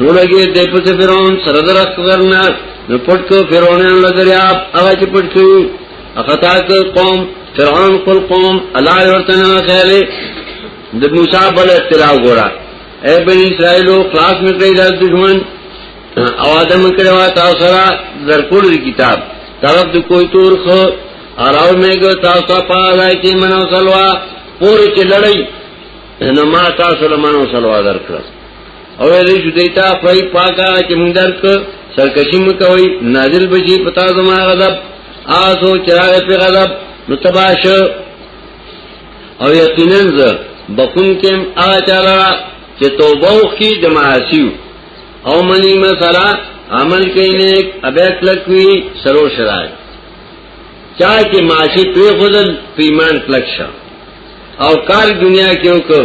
نو لګي د پس فرعون سره درک کرنا نو پټ کو فرعونان لګریا هغه چې پټ کو اخطا کو قوم فرعون خپل قوم الله ورتنه خیاله د موسی بل اطلاع ګورا اے بنی اسرائیل خلاص مې کړی د دشمن او ادم کړه وا تاسو سره درکول کتاب طرف د کوئی تور خو اراو مې ګو تاسو په لای کې منو سلوا پوری چې لړۍ نو ما تاسو له منو سلوا درکړم او دې شو دیتا فای پاکا چې موږ درک سرکشی مو کوي نازل بشي پتا زما غضب آسو چرای په غضب نو تباش او یقینا ز بخون کم آچارا چې توبه وکي د معاشیو او منی مسرا عمل کینه ابیت لکوي سرو شرای چا کې معاشي په خودل پیمان کلک شه او کار دنیا کې وکړ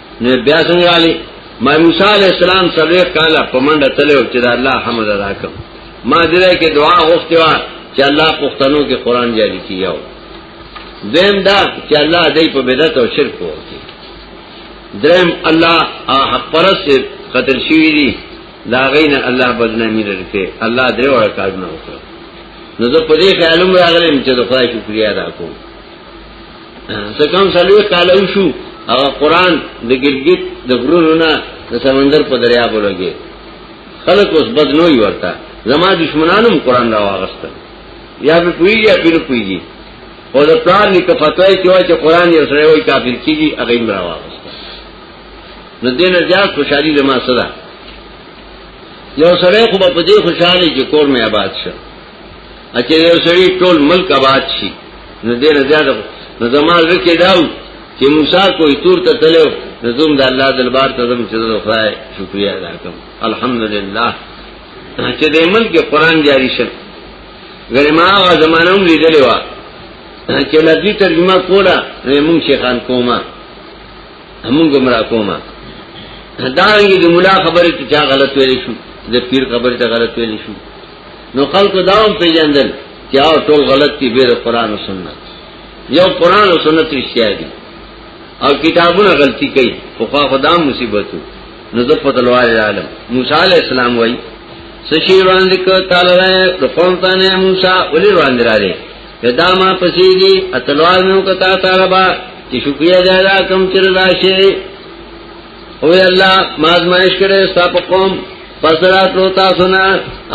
نه بیا څنګه علی ما موسی علی السلام سره کاله پمنډه تلو چې د الله حمد ادا کوم ما دې کې دعا غوښتي و چې الله پښتنو کې قران جاری کیاو دیم دا چې الله دې په بدعت او شرک وکړي درم الله حق پرست قتل شوی دی دا غین الله بدنامی لرته الله دې وړ کارونه وکړه نو زه په دې خیالم راغلم چې د خدای شکریا ادا کوم سکم سلوی کالو شو او قرآن د گرگت د غرونو نه د سمندر په دریاب لګي خلق اوس بد نه وي ورته زما دشمنانو قرآن را واغسته یا په پوي یا په پوي او د پلان لیک فتوی چې وایي چې قرآن یې سره وایي کافر کیږي هغه یې را واغسته نو دین زیات خوشحالي زما سره یو سره خو په دې خوشاله چې کور مې آباد شه اچھا یو سړی ټول ملک آباد شي نو دې نه زیاده نو زمال رکه داو چې موسی کوئی تور ته تلو نو زم د الله دربار ته زم چې د خدای شکریا ادا کوم الحمدلله چې دې ملک قرآن جاری شه غره ما هغه زمانه هم لیدلې و چې لږی ترجمه کوله نو موږ شیخان کوما موږ گمراه کوما دا رنګي د مولا خبره ته غلط ویل شو د پیر خبره ته غلط ویل شو نو خلق داوم پی جندل کیا او ټول غلط تی بیر قرآن و سنت یو قرآن و سنت رشتیا دی او کتابونه غلطی کئی فقا خدام مصیبتو نو دو پتلوار عالم موسیٰ علیہ السلام وئی سشی روان دکو تالا رائے رقوم تانے موسیٰ ولی روان دی را دے دا ما پسی دی اتلوار میں کتا تاربا چی شکریہ دے دا کم چر دا شے او الله ما ازمائش کړي ستا په قوم پسرات لو تاسو نه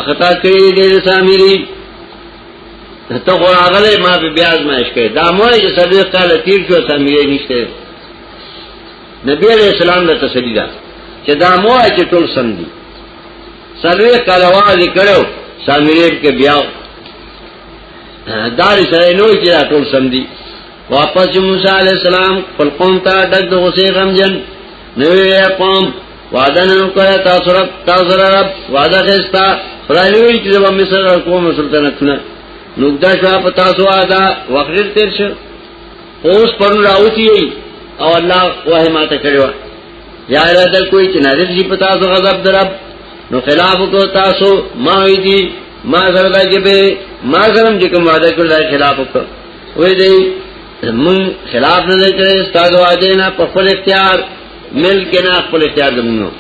خطا کړی ډېر سامری ته خو راغله ما به بیا ازمائش کړي دا مو یې سړي قال تیر شو سامری نشته نبی علیہ السلام له تسلی دا چې دا مو چې ټول سم دي سروي کلواز کړو سامری کې بیا دار سره نو چې ټول سم دي واپس موسی علیہ السلام خپل قوم ته ډک د غصې غمجن نوې قوم وعده نه کوي تاسو رب تاسو رب وعده خستا خدای وی چې زما مصر قوم سلطنت نه نوګدا شو په تاسو وعده وخت تیر شو اوس پر راوتی او الله وه ماته کړو یا راتل کوئی چې نازل شي په تاسو غضب درب نو خلاف کو تاسو ما وی دي ما زړه کې به ما زرم چې کوم وعده کړل خلاف وکړ وې دې مون خلاف نه کړې استاد واجه نه په خپل اختیار مل کې نه خپل اختیار دمنو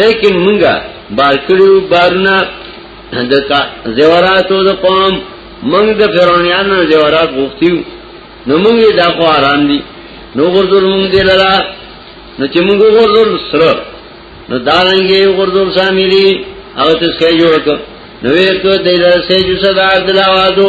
لیکن مونږه بار کړو بارنا د زیوراتو د قوم مونږ د فرعونانو زیورات غوښتیو نو مونږ یې دا خو آرام دي نو ورزول مونږ دې لرا نو چې مونږ ورزول سره نو دا رنګي ورزول سامي دي او ته څه جوړ کړ نو یې ته د سې جو صدا د لاوازو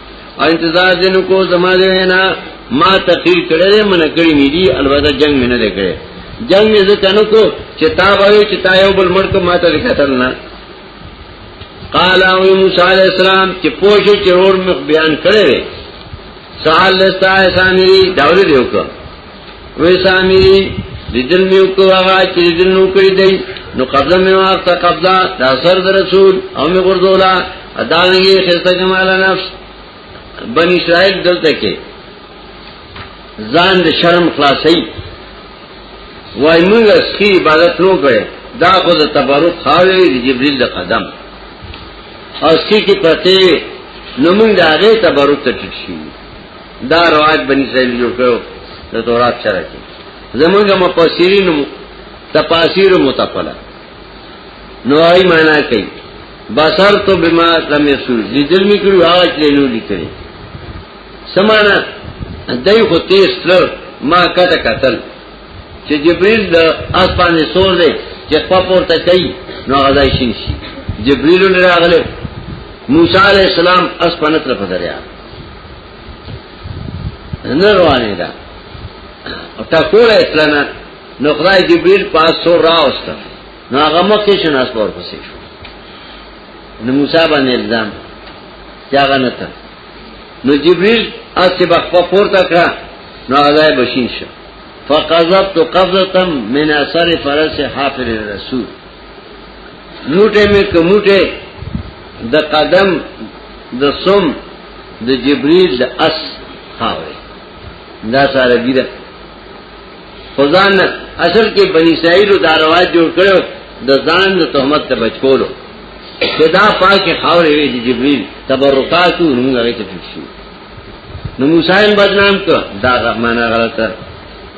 انتظار دې نو کو زما دې نه ما تقریر کړې من کړې مې دي البته جنگ مې نه دې کړې جنگ یې ځکه نو کو چې تا وایو چې تا یو بل مرکو ما ته قتل نه قال او موسی علی السلام چې پوښو چې اور مخ بیان کړې سوال لستا احسان دی داوری دیو که وی سامیری لیدل میو کو آغا چی لیدل نو کری دی نو قبضه می واسطه قبضه دا سر در رسول او می غردولا ادانگی خسته کمالا نفس بنی اسرائیل دلتا که زان د شرم خلاصی وای موږ سخی عبادت نو کړي دا خو د تبرک خاوی د جبريل د قدم او سخی کې پته نو موږ د هغه تبرک ته ټیټ شي دا رواج بنی اسرائیل جوړ کړو د تورات سره کې زمونږ مفسرین تفاسیر متفلا نو ای معنا کوي بصر تو بما لم يسر لیدل می کړو هغه چې نو لیکل سمانا دای خو تیز تر ما کته قتل چې جبريل د اسمانه سور دی چې په پورته کوي نو هغه ځای شین شي جبريل راغله موسی عليه السلام اسمانه تر پدریا نه روانه ده او تا کوله اسلامه نو خدای جبريل پاس سو راوست نو هغه مکه شناس پور پسې شو نو موسی باندې الزام چاغه نه تا نو جبريل اسی بخوا پورته کړه نو هغه بشین شو فقذبت قبضه من اثر فرس حافر الرسول موټه می کموټه د قدم د سم د جبريل د اس خاوي دا سره ګیره خدان اصل کې بني اسرائیل دا رواج جوړ کړو د ځان د تهمت ته بچ کولو خدا پاک خاورې وی دی جبريل تبرکات نو هغه ته شو نو موسی بدنام کو دا معنا غلطه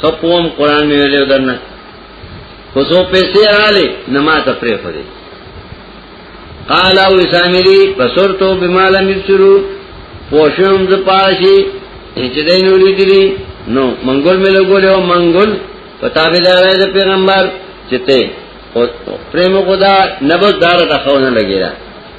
خپوم قران مې ویلو درنه خصو پیسې رااله نما ته پرې خوري قال او سامری بصرتو بما لم يبصروا پوشم ز پاشي چې دای نو لیدلی نو منګول مې لګولې او منګول پتا به دارای د پیغمبر چې ته او پریم خدا نبض دار ته خونه لګیرا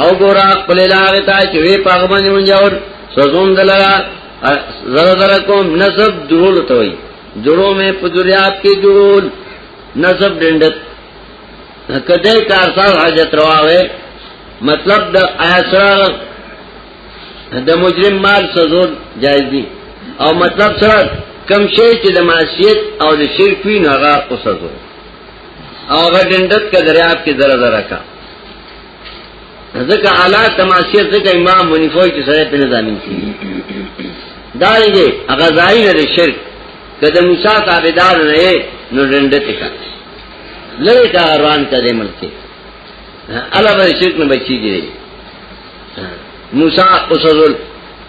او ګور خپل لاغه تا چې وی پاغه باندې منجور سوزون دلرا زره زره کوم نسب درول ته وي جوړو مې په دریاب کې جوړول نسب ډندت کده کار صاحب حاجت رواوي مطلب د اسرار د مجرم مال سزور جایز دي او مطلب سره کم شی چې د معصیت او د شرک وی نه غا او سزور او غډندت کدریاب کې ذره ذره کا ځکه اعلی تماشیر ځکه امام منیفوی چې سره په نظامین کې دا یې هغه ځای نه شرک کله موسی تابعدار نه نو رنده تکا لری کا روان کده ملک الله به شرک نه بچی دی موسی اوسول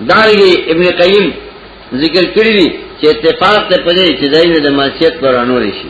دا یې ابن قیم ذکر کړی چې اتفاق ته پدې چې دایره د معصیت پر انور شي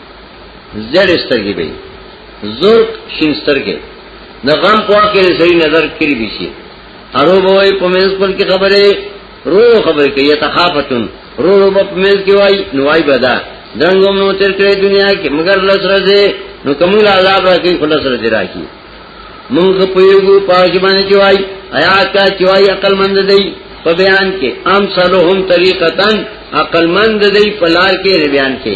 زړه سترګې به زور شین سترګې نه غم پوا کې صحیح نظر کړی به شي هرو به په مېز پر کې خبره رو خبره کوي تخافتن رو رو په مېز کې وای نوای بدا دنګوم نو تر کړې دنیا کې مگر لسره دې نو کومل عذاب راکې خلاص را دې راکې مونږ په یو پاج باندې چې وای آیات کا چې وای عقل مند دی په بیان کې ام صلوهم طریقتن عقل مند دی په لار کې بیان کې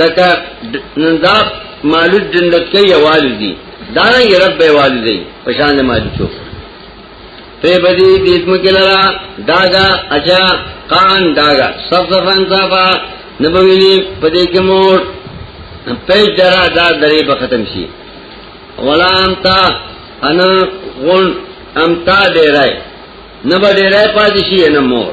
لکه نندا مالود جنت کې یوال دي دا یې رب به وال دي پشان مالود شو په بدی دیتم کې لرا داګه اچا قان داګه سب سفن صفا نبویلی پدې کې مور پیج درا دا درې به ختم شي ولا امتا انا غون امتا ډیرای نبا ډیرای پاتې شي نه مور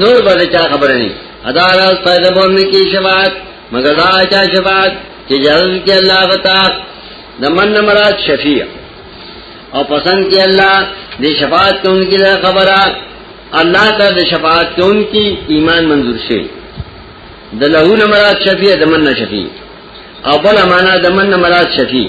نور باندې چا خبره نه ادا راز پیدا بون کی شفاعت مگر دا چا شفاعت چې جلال کې الله غتا د من مراد شفیع او پسند کې الله دې شفاعت کوونکی دا خبره الله ته د شفاعت کوونکی ایمان منظور شي د له مراد شفیع د من شفیع او بل معنا د من مراد شفیع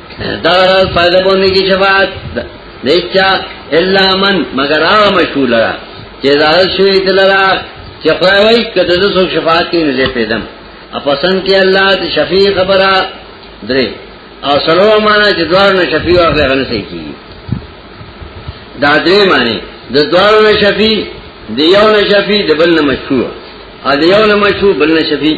دا فائدہ بونی کی شفاعت دیچا الا من مگر آغا مشکول لرا چه ازادت شوی دلرا چه خدای وی کده دو سوک شفاعت کی نزی پیدم اپسند کی اللہ تی شفیع خبرا درے او سلو مانا چه دوار نا شفیع و اخلی غنسی کی دا درے معنی د دوار نا شفیع د یو نا شفیع د بل نا مشکول او د یو نا مشکول بل نا شفیع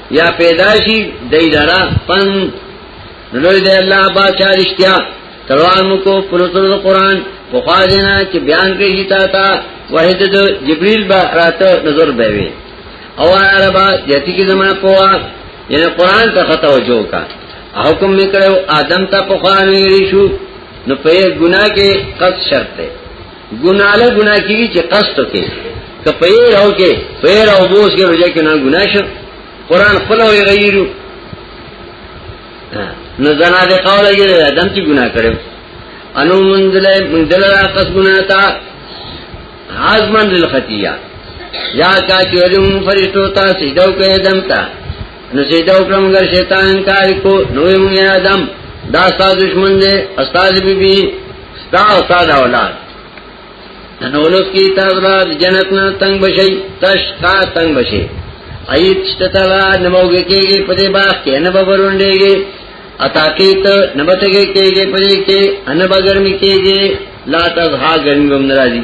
یا پیدا شي دای لرا پن نو دې الله با چارشتیا تروان کو پرتل قرآن په خوا دینا چې بیان کوي تا تا وحید د جبريل با راته نظر به وي او عربا جتی کی زمانہ پوا یعنی قرآن ته خطا وجو کا حکم میکړو آدم ته په خوا نه ریشو نو په ګناه کې قص شرط ده ګناله ګنا کیږي چې قصد کې که پیر او کې پیر او بوس کې روزه کې نه ګنا شو قران خپل وی غیرو نو زنا دې قول کې دم چې ګنا کړو انو منزل منزل را قص ګنا تا حزمن للخطیه یا کا چې علم فرشتو ته سجدو کې دم تا نو سیدا وکړم ګر شیطان انکار کو نو موږ آدم دا ستا دشمن دی استاد بی بی ستا او ستا دا اولاد نو لوس کی تاسو را جنت نه تنگ بشي تش تا تنگ بشي ایت شتلا نموګه کېږي په دې باغ کې نه ببرونډيږي اتاکیت نبتګه کېږي په دې کې ان بغرمي کېږي لا تزها ګرمي هم ناراضي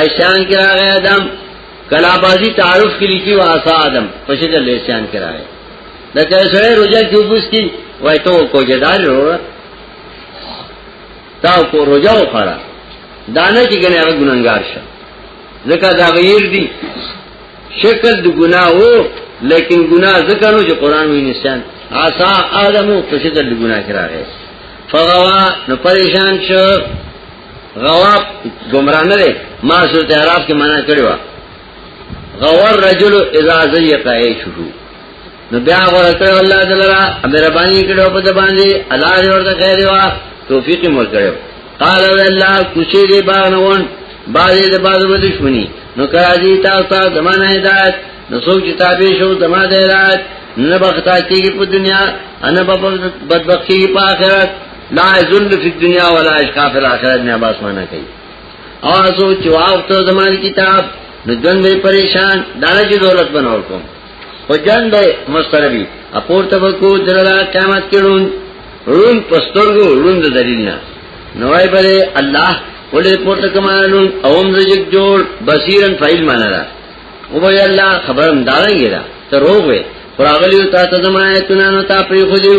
ایسان کې راغی آدم کلا بازی تعارف کې لیکي واسا آدم په شکل لیسان کې راغی دا چې سره روزه کې وبس کی وای ته کو جدار وروړه تا کو روزه وخړه دانه چې کنه هغه ګناګار شه ځکه دا غیر دي شکل د ګناه وو لیکن ګناه ځکه نو چې قران وی نشان آسا آدمو په شکل د ګناه کې راغی فغوا نو پریشان شو غواب گمراه نه دی ما سورت اعراف کې معنا کړی و غور رجل اذا زیق عیشه نو بیا ورته الله تعالی را مهرباني کړو په باندې الله دې ورته خیر وا توفیق مو کړو قال الله کوشي دې باغنون باندې دې باندې دښمنی نو کرا دې تاسو ته زمانه هدایت نو څوک چې تابع شو زمانه هدایت نه بختا کېږي په دنیا ان په بدبختی په آخرت لا ذل فی الدنیا ولا اشقا فی الاخره ابن عباس معنا کوي او اسو چې واغته زمانه کتاب نو جن به پریشان داله چې دولت بنور کوم او جن به مستربی اپور تبکو دلاله قیامت کې رون رون پسترګو رون د دلیل نه نوای بره الله ولې پورته کمالون اوم زجک جوړ بصیرن فایل معنا ده او به الله خبرم دارنګی را ته روغ وې پراغلیو تا ته زمایتونه نو تا پری خو دیو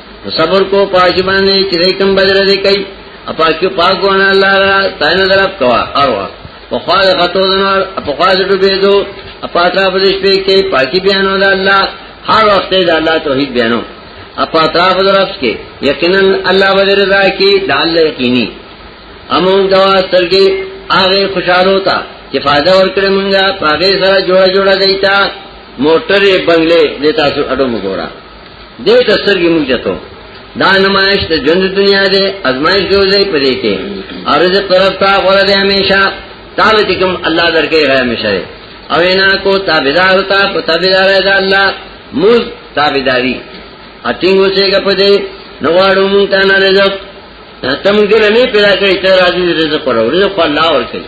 صبر کو پاکی باندې چې دې کم بدل دې کوي اپا کې پاک ونه الله را تاینه درپ کوا اروا په خواږ غتو دنار په خواږ ډوبې دو اپا تر په دې شپې کې پاکی بیانو د الله هر وخت د الله توحید بیانو اپا تر په درس کې یقینا الله بدر رضا کې د الله یقیني امون دوا سرګي هغه خوشاله تا چې فائدہ ورکړې مونږه په هغه سره جوړه جوړه دیتا موټرې بنگلې دیتا سو اډو مګورا دې ته سترګې موږ ته دا نمائش د ژوند دنیا دی ازمایش ګوزې پرې کې ارز طرف تا غره دې همیشه تعالی چې کوم الله درکې غیر همیشه دی او اینا کو تابعدار ہوتا کو تابعدار ہے اللہ مز تابعداری اتینگ اسے گا پدے نوارو مونتا نا رزق تم دل نہیں پیدا کری تر عزیز رزق پر رزق اللہ اور کری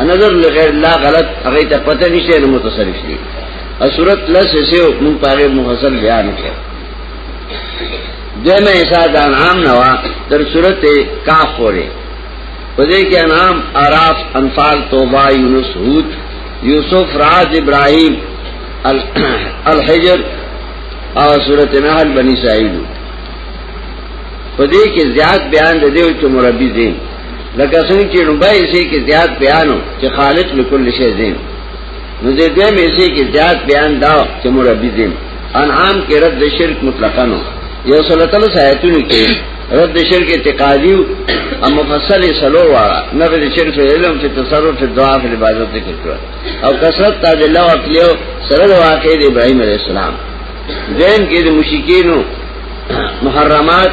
نظر لغیر الله غلط هغه ته پته نشته نو متصرف دي ا صورت لس سه مون پاره مفصل بیان کړ دمه ایسا د انعام نوا تر صورت کاف پورې په دې کې انعام اراف انفال توبه یونس هود یوسف راز ابراهیم الحجر او صورت نحل بنی سعید په دې کې زیات بیان د دې چې مربي دي لکه څنګه چې ربای شي کې زیات بیانو چې خالق لكل شی زین نو دې دې مې شي کې زیات بیان دا چې مربي زین انعام کې رد شرک مطلقاً یو سلطل سایتونو کې رد شرک اعتقادی او مفصل سلو والا نفذ شرک علم چې تصرف چې دعا په عبادت کې کړو او کثرت تاج الله او کلیو سره واقع د ابراهیم علیه السلام دین کې د مشکینو محرمات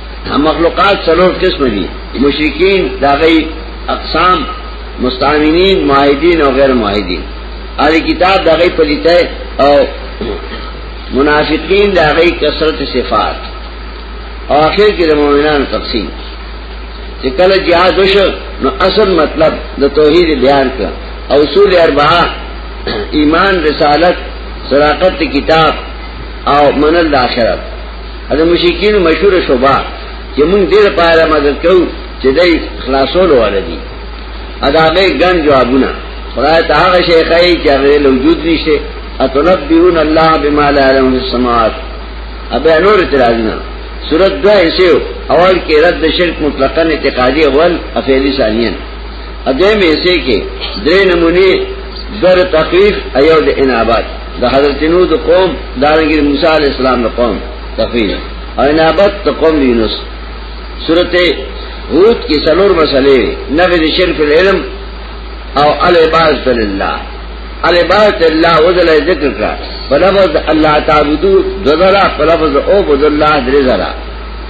مخلوقات سلور قسم دی مشرکین داغی اقسام مستعمینین معاہدین او غیر معاہدین اہل کتاب داغی پلیتے او منافقین داغی کسرت صفات او آخر کی دا مومنان تقسیم چې کله جهاد وشو نو اصل مطلب د توحید بیان کړ او اصول اربعه ایمان رسالت صداقت کتاب او منل د آخرت د مشرکین مشهور شوبا چې موږ دې لپاره مدد کوو چې دای خلاصول ولدي اداګه ګن جوابونه خدای ته هغه شي کوي چې هغه له وجود نشته اتنبئون الله بما لا يعلم في السماوات ابه نور ترازنا سورۃ 2 ایسو اول کې رد شرک مطلقاً اعتقادي اول افعالی ثانیاً اده میں سے کے درے نمونے در تخفیف ایو د انابت د حضرت نو د قوم دارنګ موسی علی السلام د قوم تخفیف او انابت د قوم یونس سورته هود کې څلور مسلې نبی د شرف العلم او العبادت لله العبادت لله وذل ذکر کړه په لفظ الله تعبدو دذرا په لفظ او بذل الله درې ذرا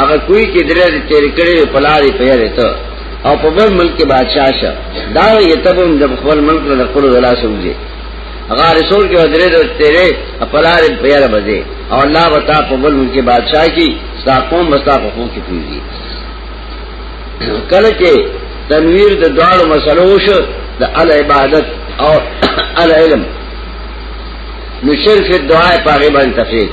هغه کوی چې درې تیر کړي په لارې پیره ته او په بل ملک کې بادشاہ شه دا یې تبم د خپل ملک له خپل ولا سوځي هغه رسول کې درې د تیرې په لارې پیره بځي او الله وتا په بل ملک کې بادشاہ کی ستا قوم وستا په خو کې پیږي کله کې تنویر د دوړو مسلو شو د ال عبادت او ال علم نو شرف دعای پاغی باندې تفریق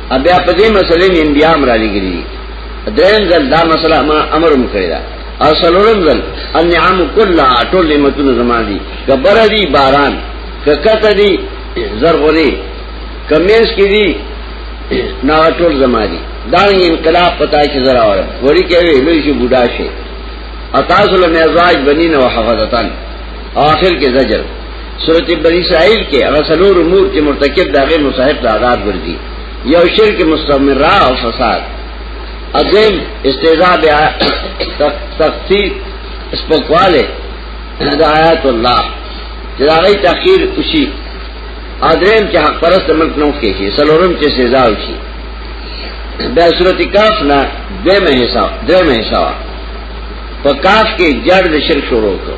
بیا په دې مسلې نه انبیا امر علی ګری دریم ځل دا مسله ما امر مکړی دا او سلورم ځل ان نعم کلا ټول نعمتونه زما دي کبر دي باران ککت دي زرغونی کمیس کی دي نا ټول زما دي دا انقلاب پتا چې زرا وره وړي کوي لوی شي بوډا شي اتاسو له مزاج بنین او حفظتن اخر کې زجر سورت بنی اسرائیل کې هغه څلور امور چې مرتکب داغه مصاحب د عذاب ورځي یو شرک مستمره او فساد اذن استهزاء بیا تختی سپکواله د آیات الله چې هغه تخیر وشي اذن چې حق پرست ملک نو کې شي سلورم چې سزا وشي دا سورت کاف نه دمه حساب دمه حساب په کاف کې جړ د شرک شروع کړو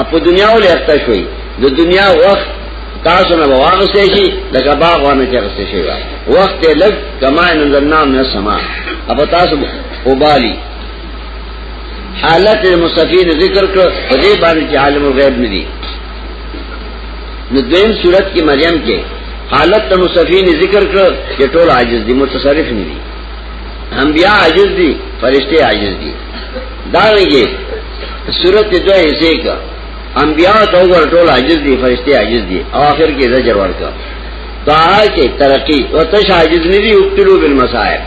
اپو دنیا ولی اختا شوی دو دنیا وقت تاسو نه واغسته شي لکه باغ ونه کې غسته شي وخت لګ کما نظرنا من السما اب تاسو وبالي حالت المستفین ذکر کړ په دې باندې چې عالم الغیب نه دي نو دیم صورت کې مریم کې حالت المستفین ذکر کړ چې ټول عاجز دي متصرف نه دي انبیاء عاجز دي فرشته عاجز دي دارنګي صورت دوه حصے کا انبیاء تو ور ټول عاجز دي فرشتي عاجز دي اخر کې زجر ورکا طه کې ترقی او تش عاجز نه دي ابتلو بالمصائب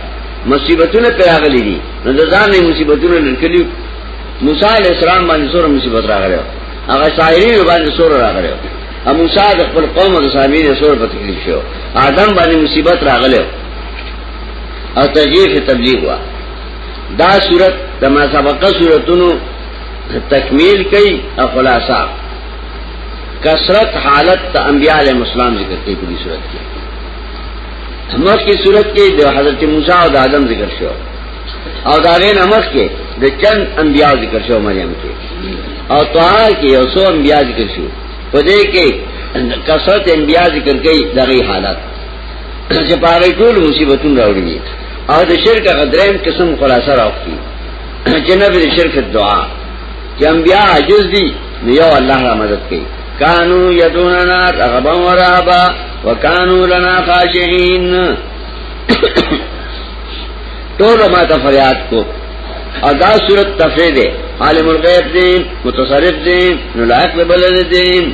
مصیبتونه پیراغلي دي نو ځان نه مصیبتونه لکلیو موسی علیہ السلام باندې سور مصیبت راغلی هغه شاعری باندې سور راغلی او موسی د خپل قوم د سامین سور په تکلیف شو آدم باندې مصیبت راغلی او تجیف تبلیغ وا دا صورت د ما سبقه صورتونو تکمیل کوي او خلاصہ کثرت حالت ته انبیاء علیهم السلام ذکر کوي په دې صورت کې مخ کی صورت کې د حضرت موسی او د آدم ذکر شو او دا غین مخ کې د چند انبیاء ذکر شو مریم کې او طاهر کې یو څو انبیاء ذکر شو په دې کې کثرت انبیاء ذکر کوي دغه حالت چې پاره ټول مصیبتونه راوړي او د شرک غدرین قسم خلاصه راوړي چې نه به شرک دعا چې انبیا عجز دي نو یو الله را مدد کوي کانو یدوننا رغبا و رهبا وکانو لنا خاشعين ټول ما ته فریاد کو ادا صورت تفرید عالم الغیب دین متصرف دین نلائق بلد دین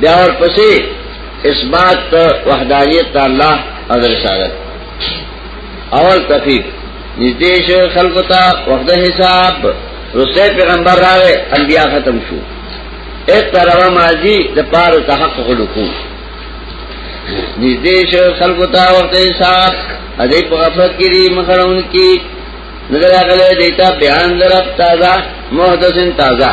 بیا اور پسی اس بات تا وحدانیت تا اللہ اور رسالت اول تفیق نزدیش خلقتا وقت حساب رسے پیغمبر راوے انبیاء ختم شو ایک طرح ماضی دا پار تحق خلقو نزدیش خلقتا وقت حساب ادھے پا غفت کی دی مخرون کی نظر اقلے دیتا بیان درب تازہ محدث تازہ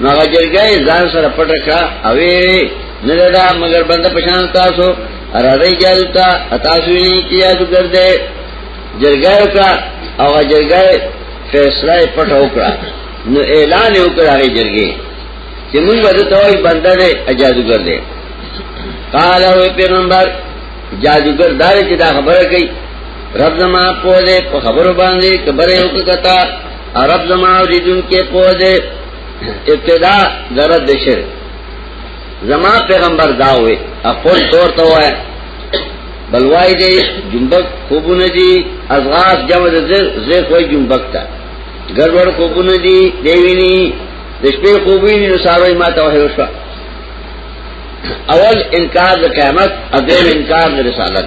نو هغه جرګه ځان سره پټه کا اوې نه دا مگر بند پشان تاسو را دی جادو تا تاسو یې کی جادو کړ دې جرګه کا او جرګه فیصله پټ وکړه نو اعلان وکړه هغه جرګه چې موږ به توي بنده دې جادو کړ دې قال او پیغمبر جادوګر دار چې دا خبره کوي رب زما په دې په خبرو باندې کبره یو کتا عرب زما اوریدون کې پوه دې ابتدا درد شر زما پیغمبر دا وې خپل تور ته وای بلوای دې جنبک خوبونه دي ازغاس جمع دې زه کوئی جنبک تا ګرور خوبونه دي دیویني د شپې خوبیني نو ساروي ما ته وحیو شو اول انکار د قیامت اذن انکار د رسالت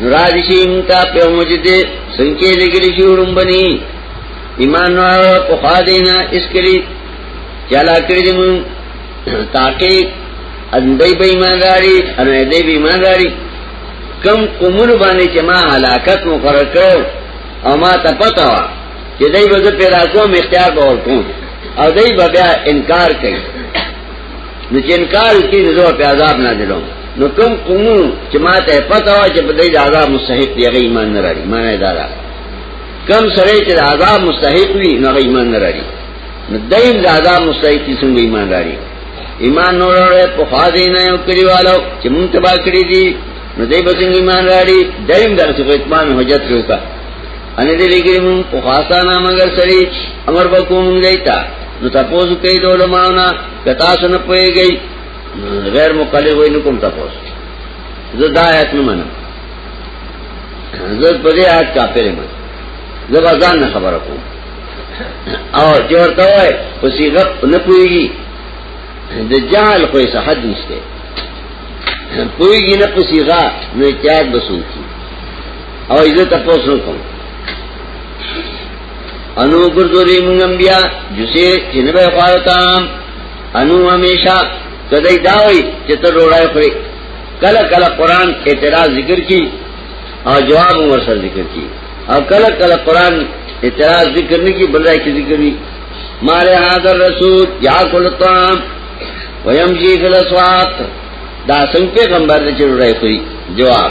نراجی شی انتا پیو مجدی سنکی لگلی شی ورم بنی ایمان نوارو پخوا دینا اس کلی چلا کردی من تاقیق اندائی با ایمان داری انویدائی با ایمان داری کم قمول بانی چه ما حلاکت مقرر کرو او ما تا پتا وا چه دائی با دا پیدا کوم اختیار با ورکون او دائی با بیا انکار کئی نو چې انکار کوي نو په عذاب نازلوم نو کوم قوم چې ما ته پته وا چې په دې د عذاب مستحق دی هغه ایمان نه لري معنی دا ده کم سره چې د عذاب مستحق وي نو هغه ایمان نه لري نو دیم د عذاب مستحق دي څنګه ایمان لري ایمان نور لري په خاطر نه یو کړیوالو چې مونږ تبا کړی دي نو دې به څنګه ایمان لري دیم درته په اتمان حجت وکړه ان دې لګري مون په خاصه نه مگر سړي امر بکوم دیتا نو تاسو کوي د علماونه کتا سن پويږي غیر مقلد وای نو کوم تاسو زه دا آیت نه منم زه په دې آیت کافر یم زه ځان نه خبره کوم او جوړته وای په صيغه نه پويږي د جهل خو یې حد نشته پويږي نه په صيغه نو احتیاط بسو کی او ایزه تپوسو کوم انو ګرځوري مونږ بیا جسه چې نه به خوارتا انو همیشه کدی دا وای چې ته روړای خوري کله کله قران اعتراض ذکر کی او جواب ورسره ذکر کی او کله کله قران اعتراض ذکر نه کی بلای کی ذکر وی مارے حاضر رسول یا کل طعام ویمشی فی الاسواق دا سنگ پیغمبر دے چلو رہے کوئی جواب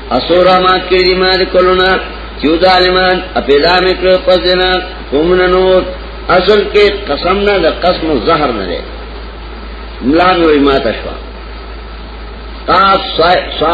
اسورا مات کړی دی مال کولونه چې ظالمان اپیدا میکړو پس دینا کومن نور اصل کې قسم نه د قسم زهر نه دی ملا نو ما تشوا قاف صا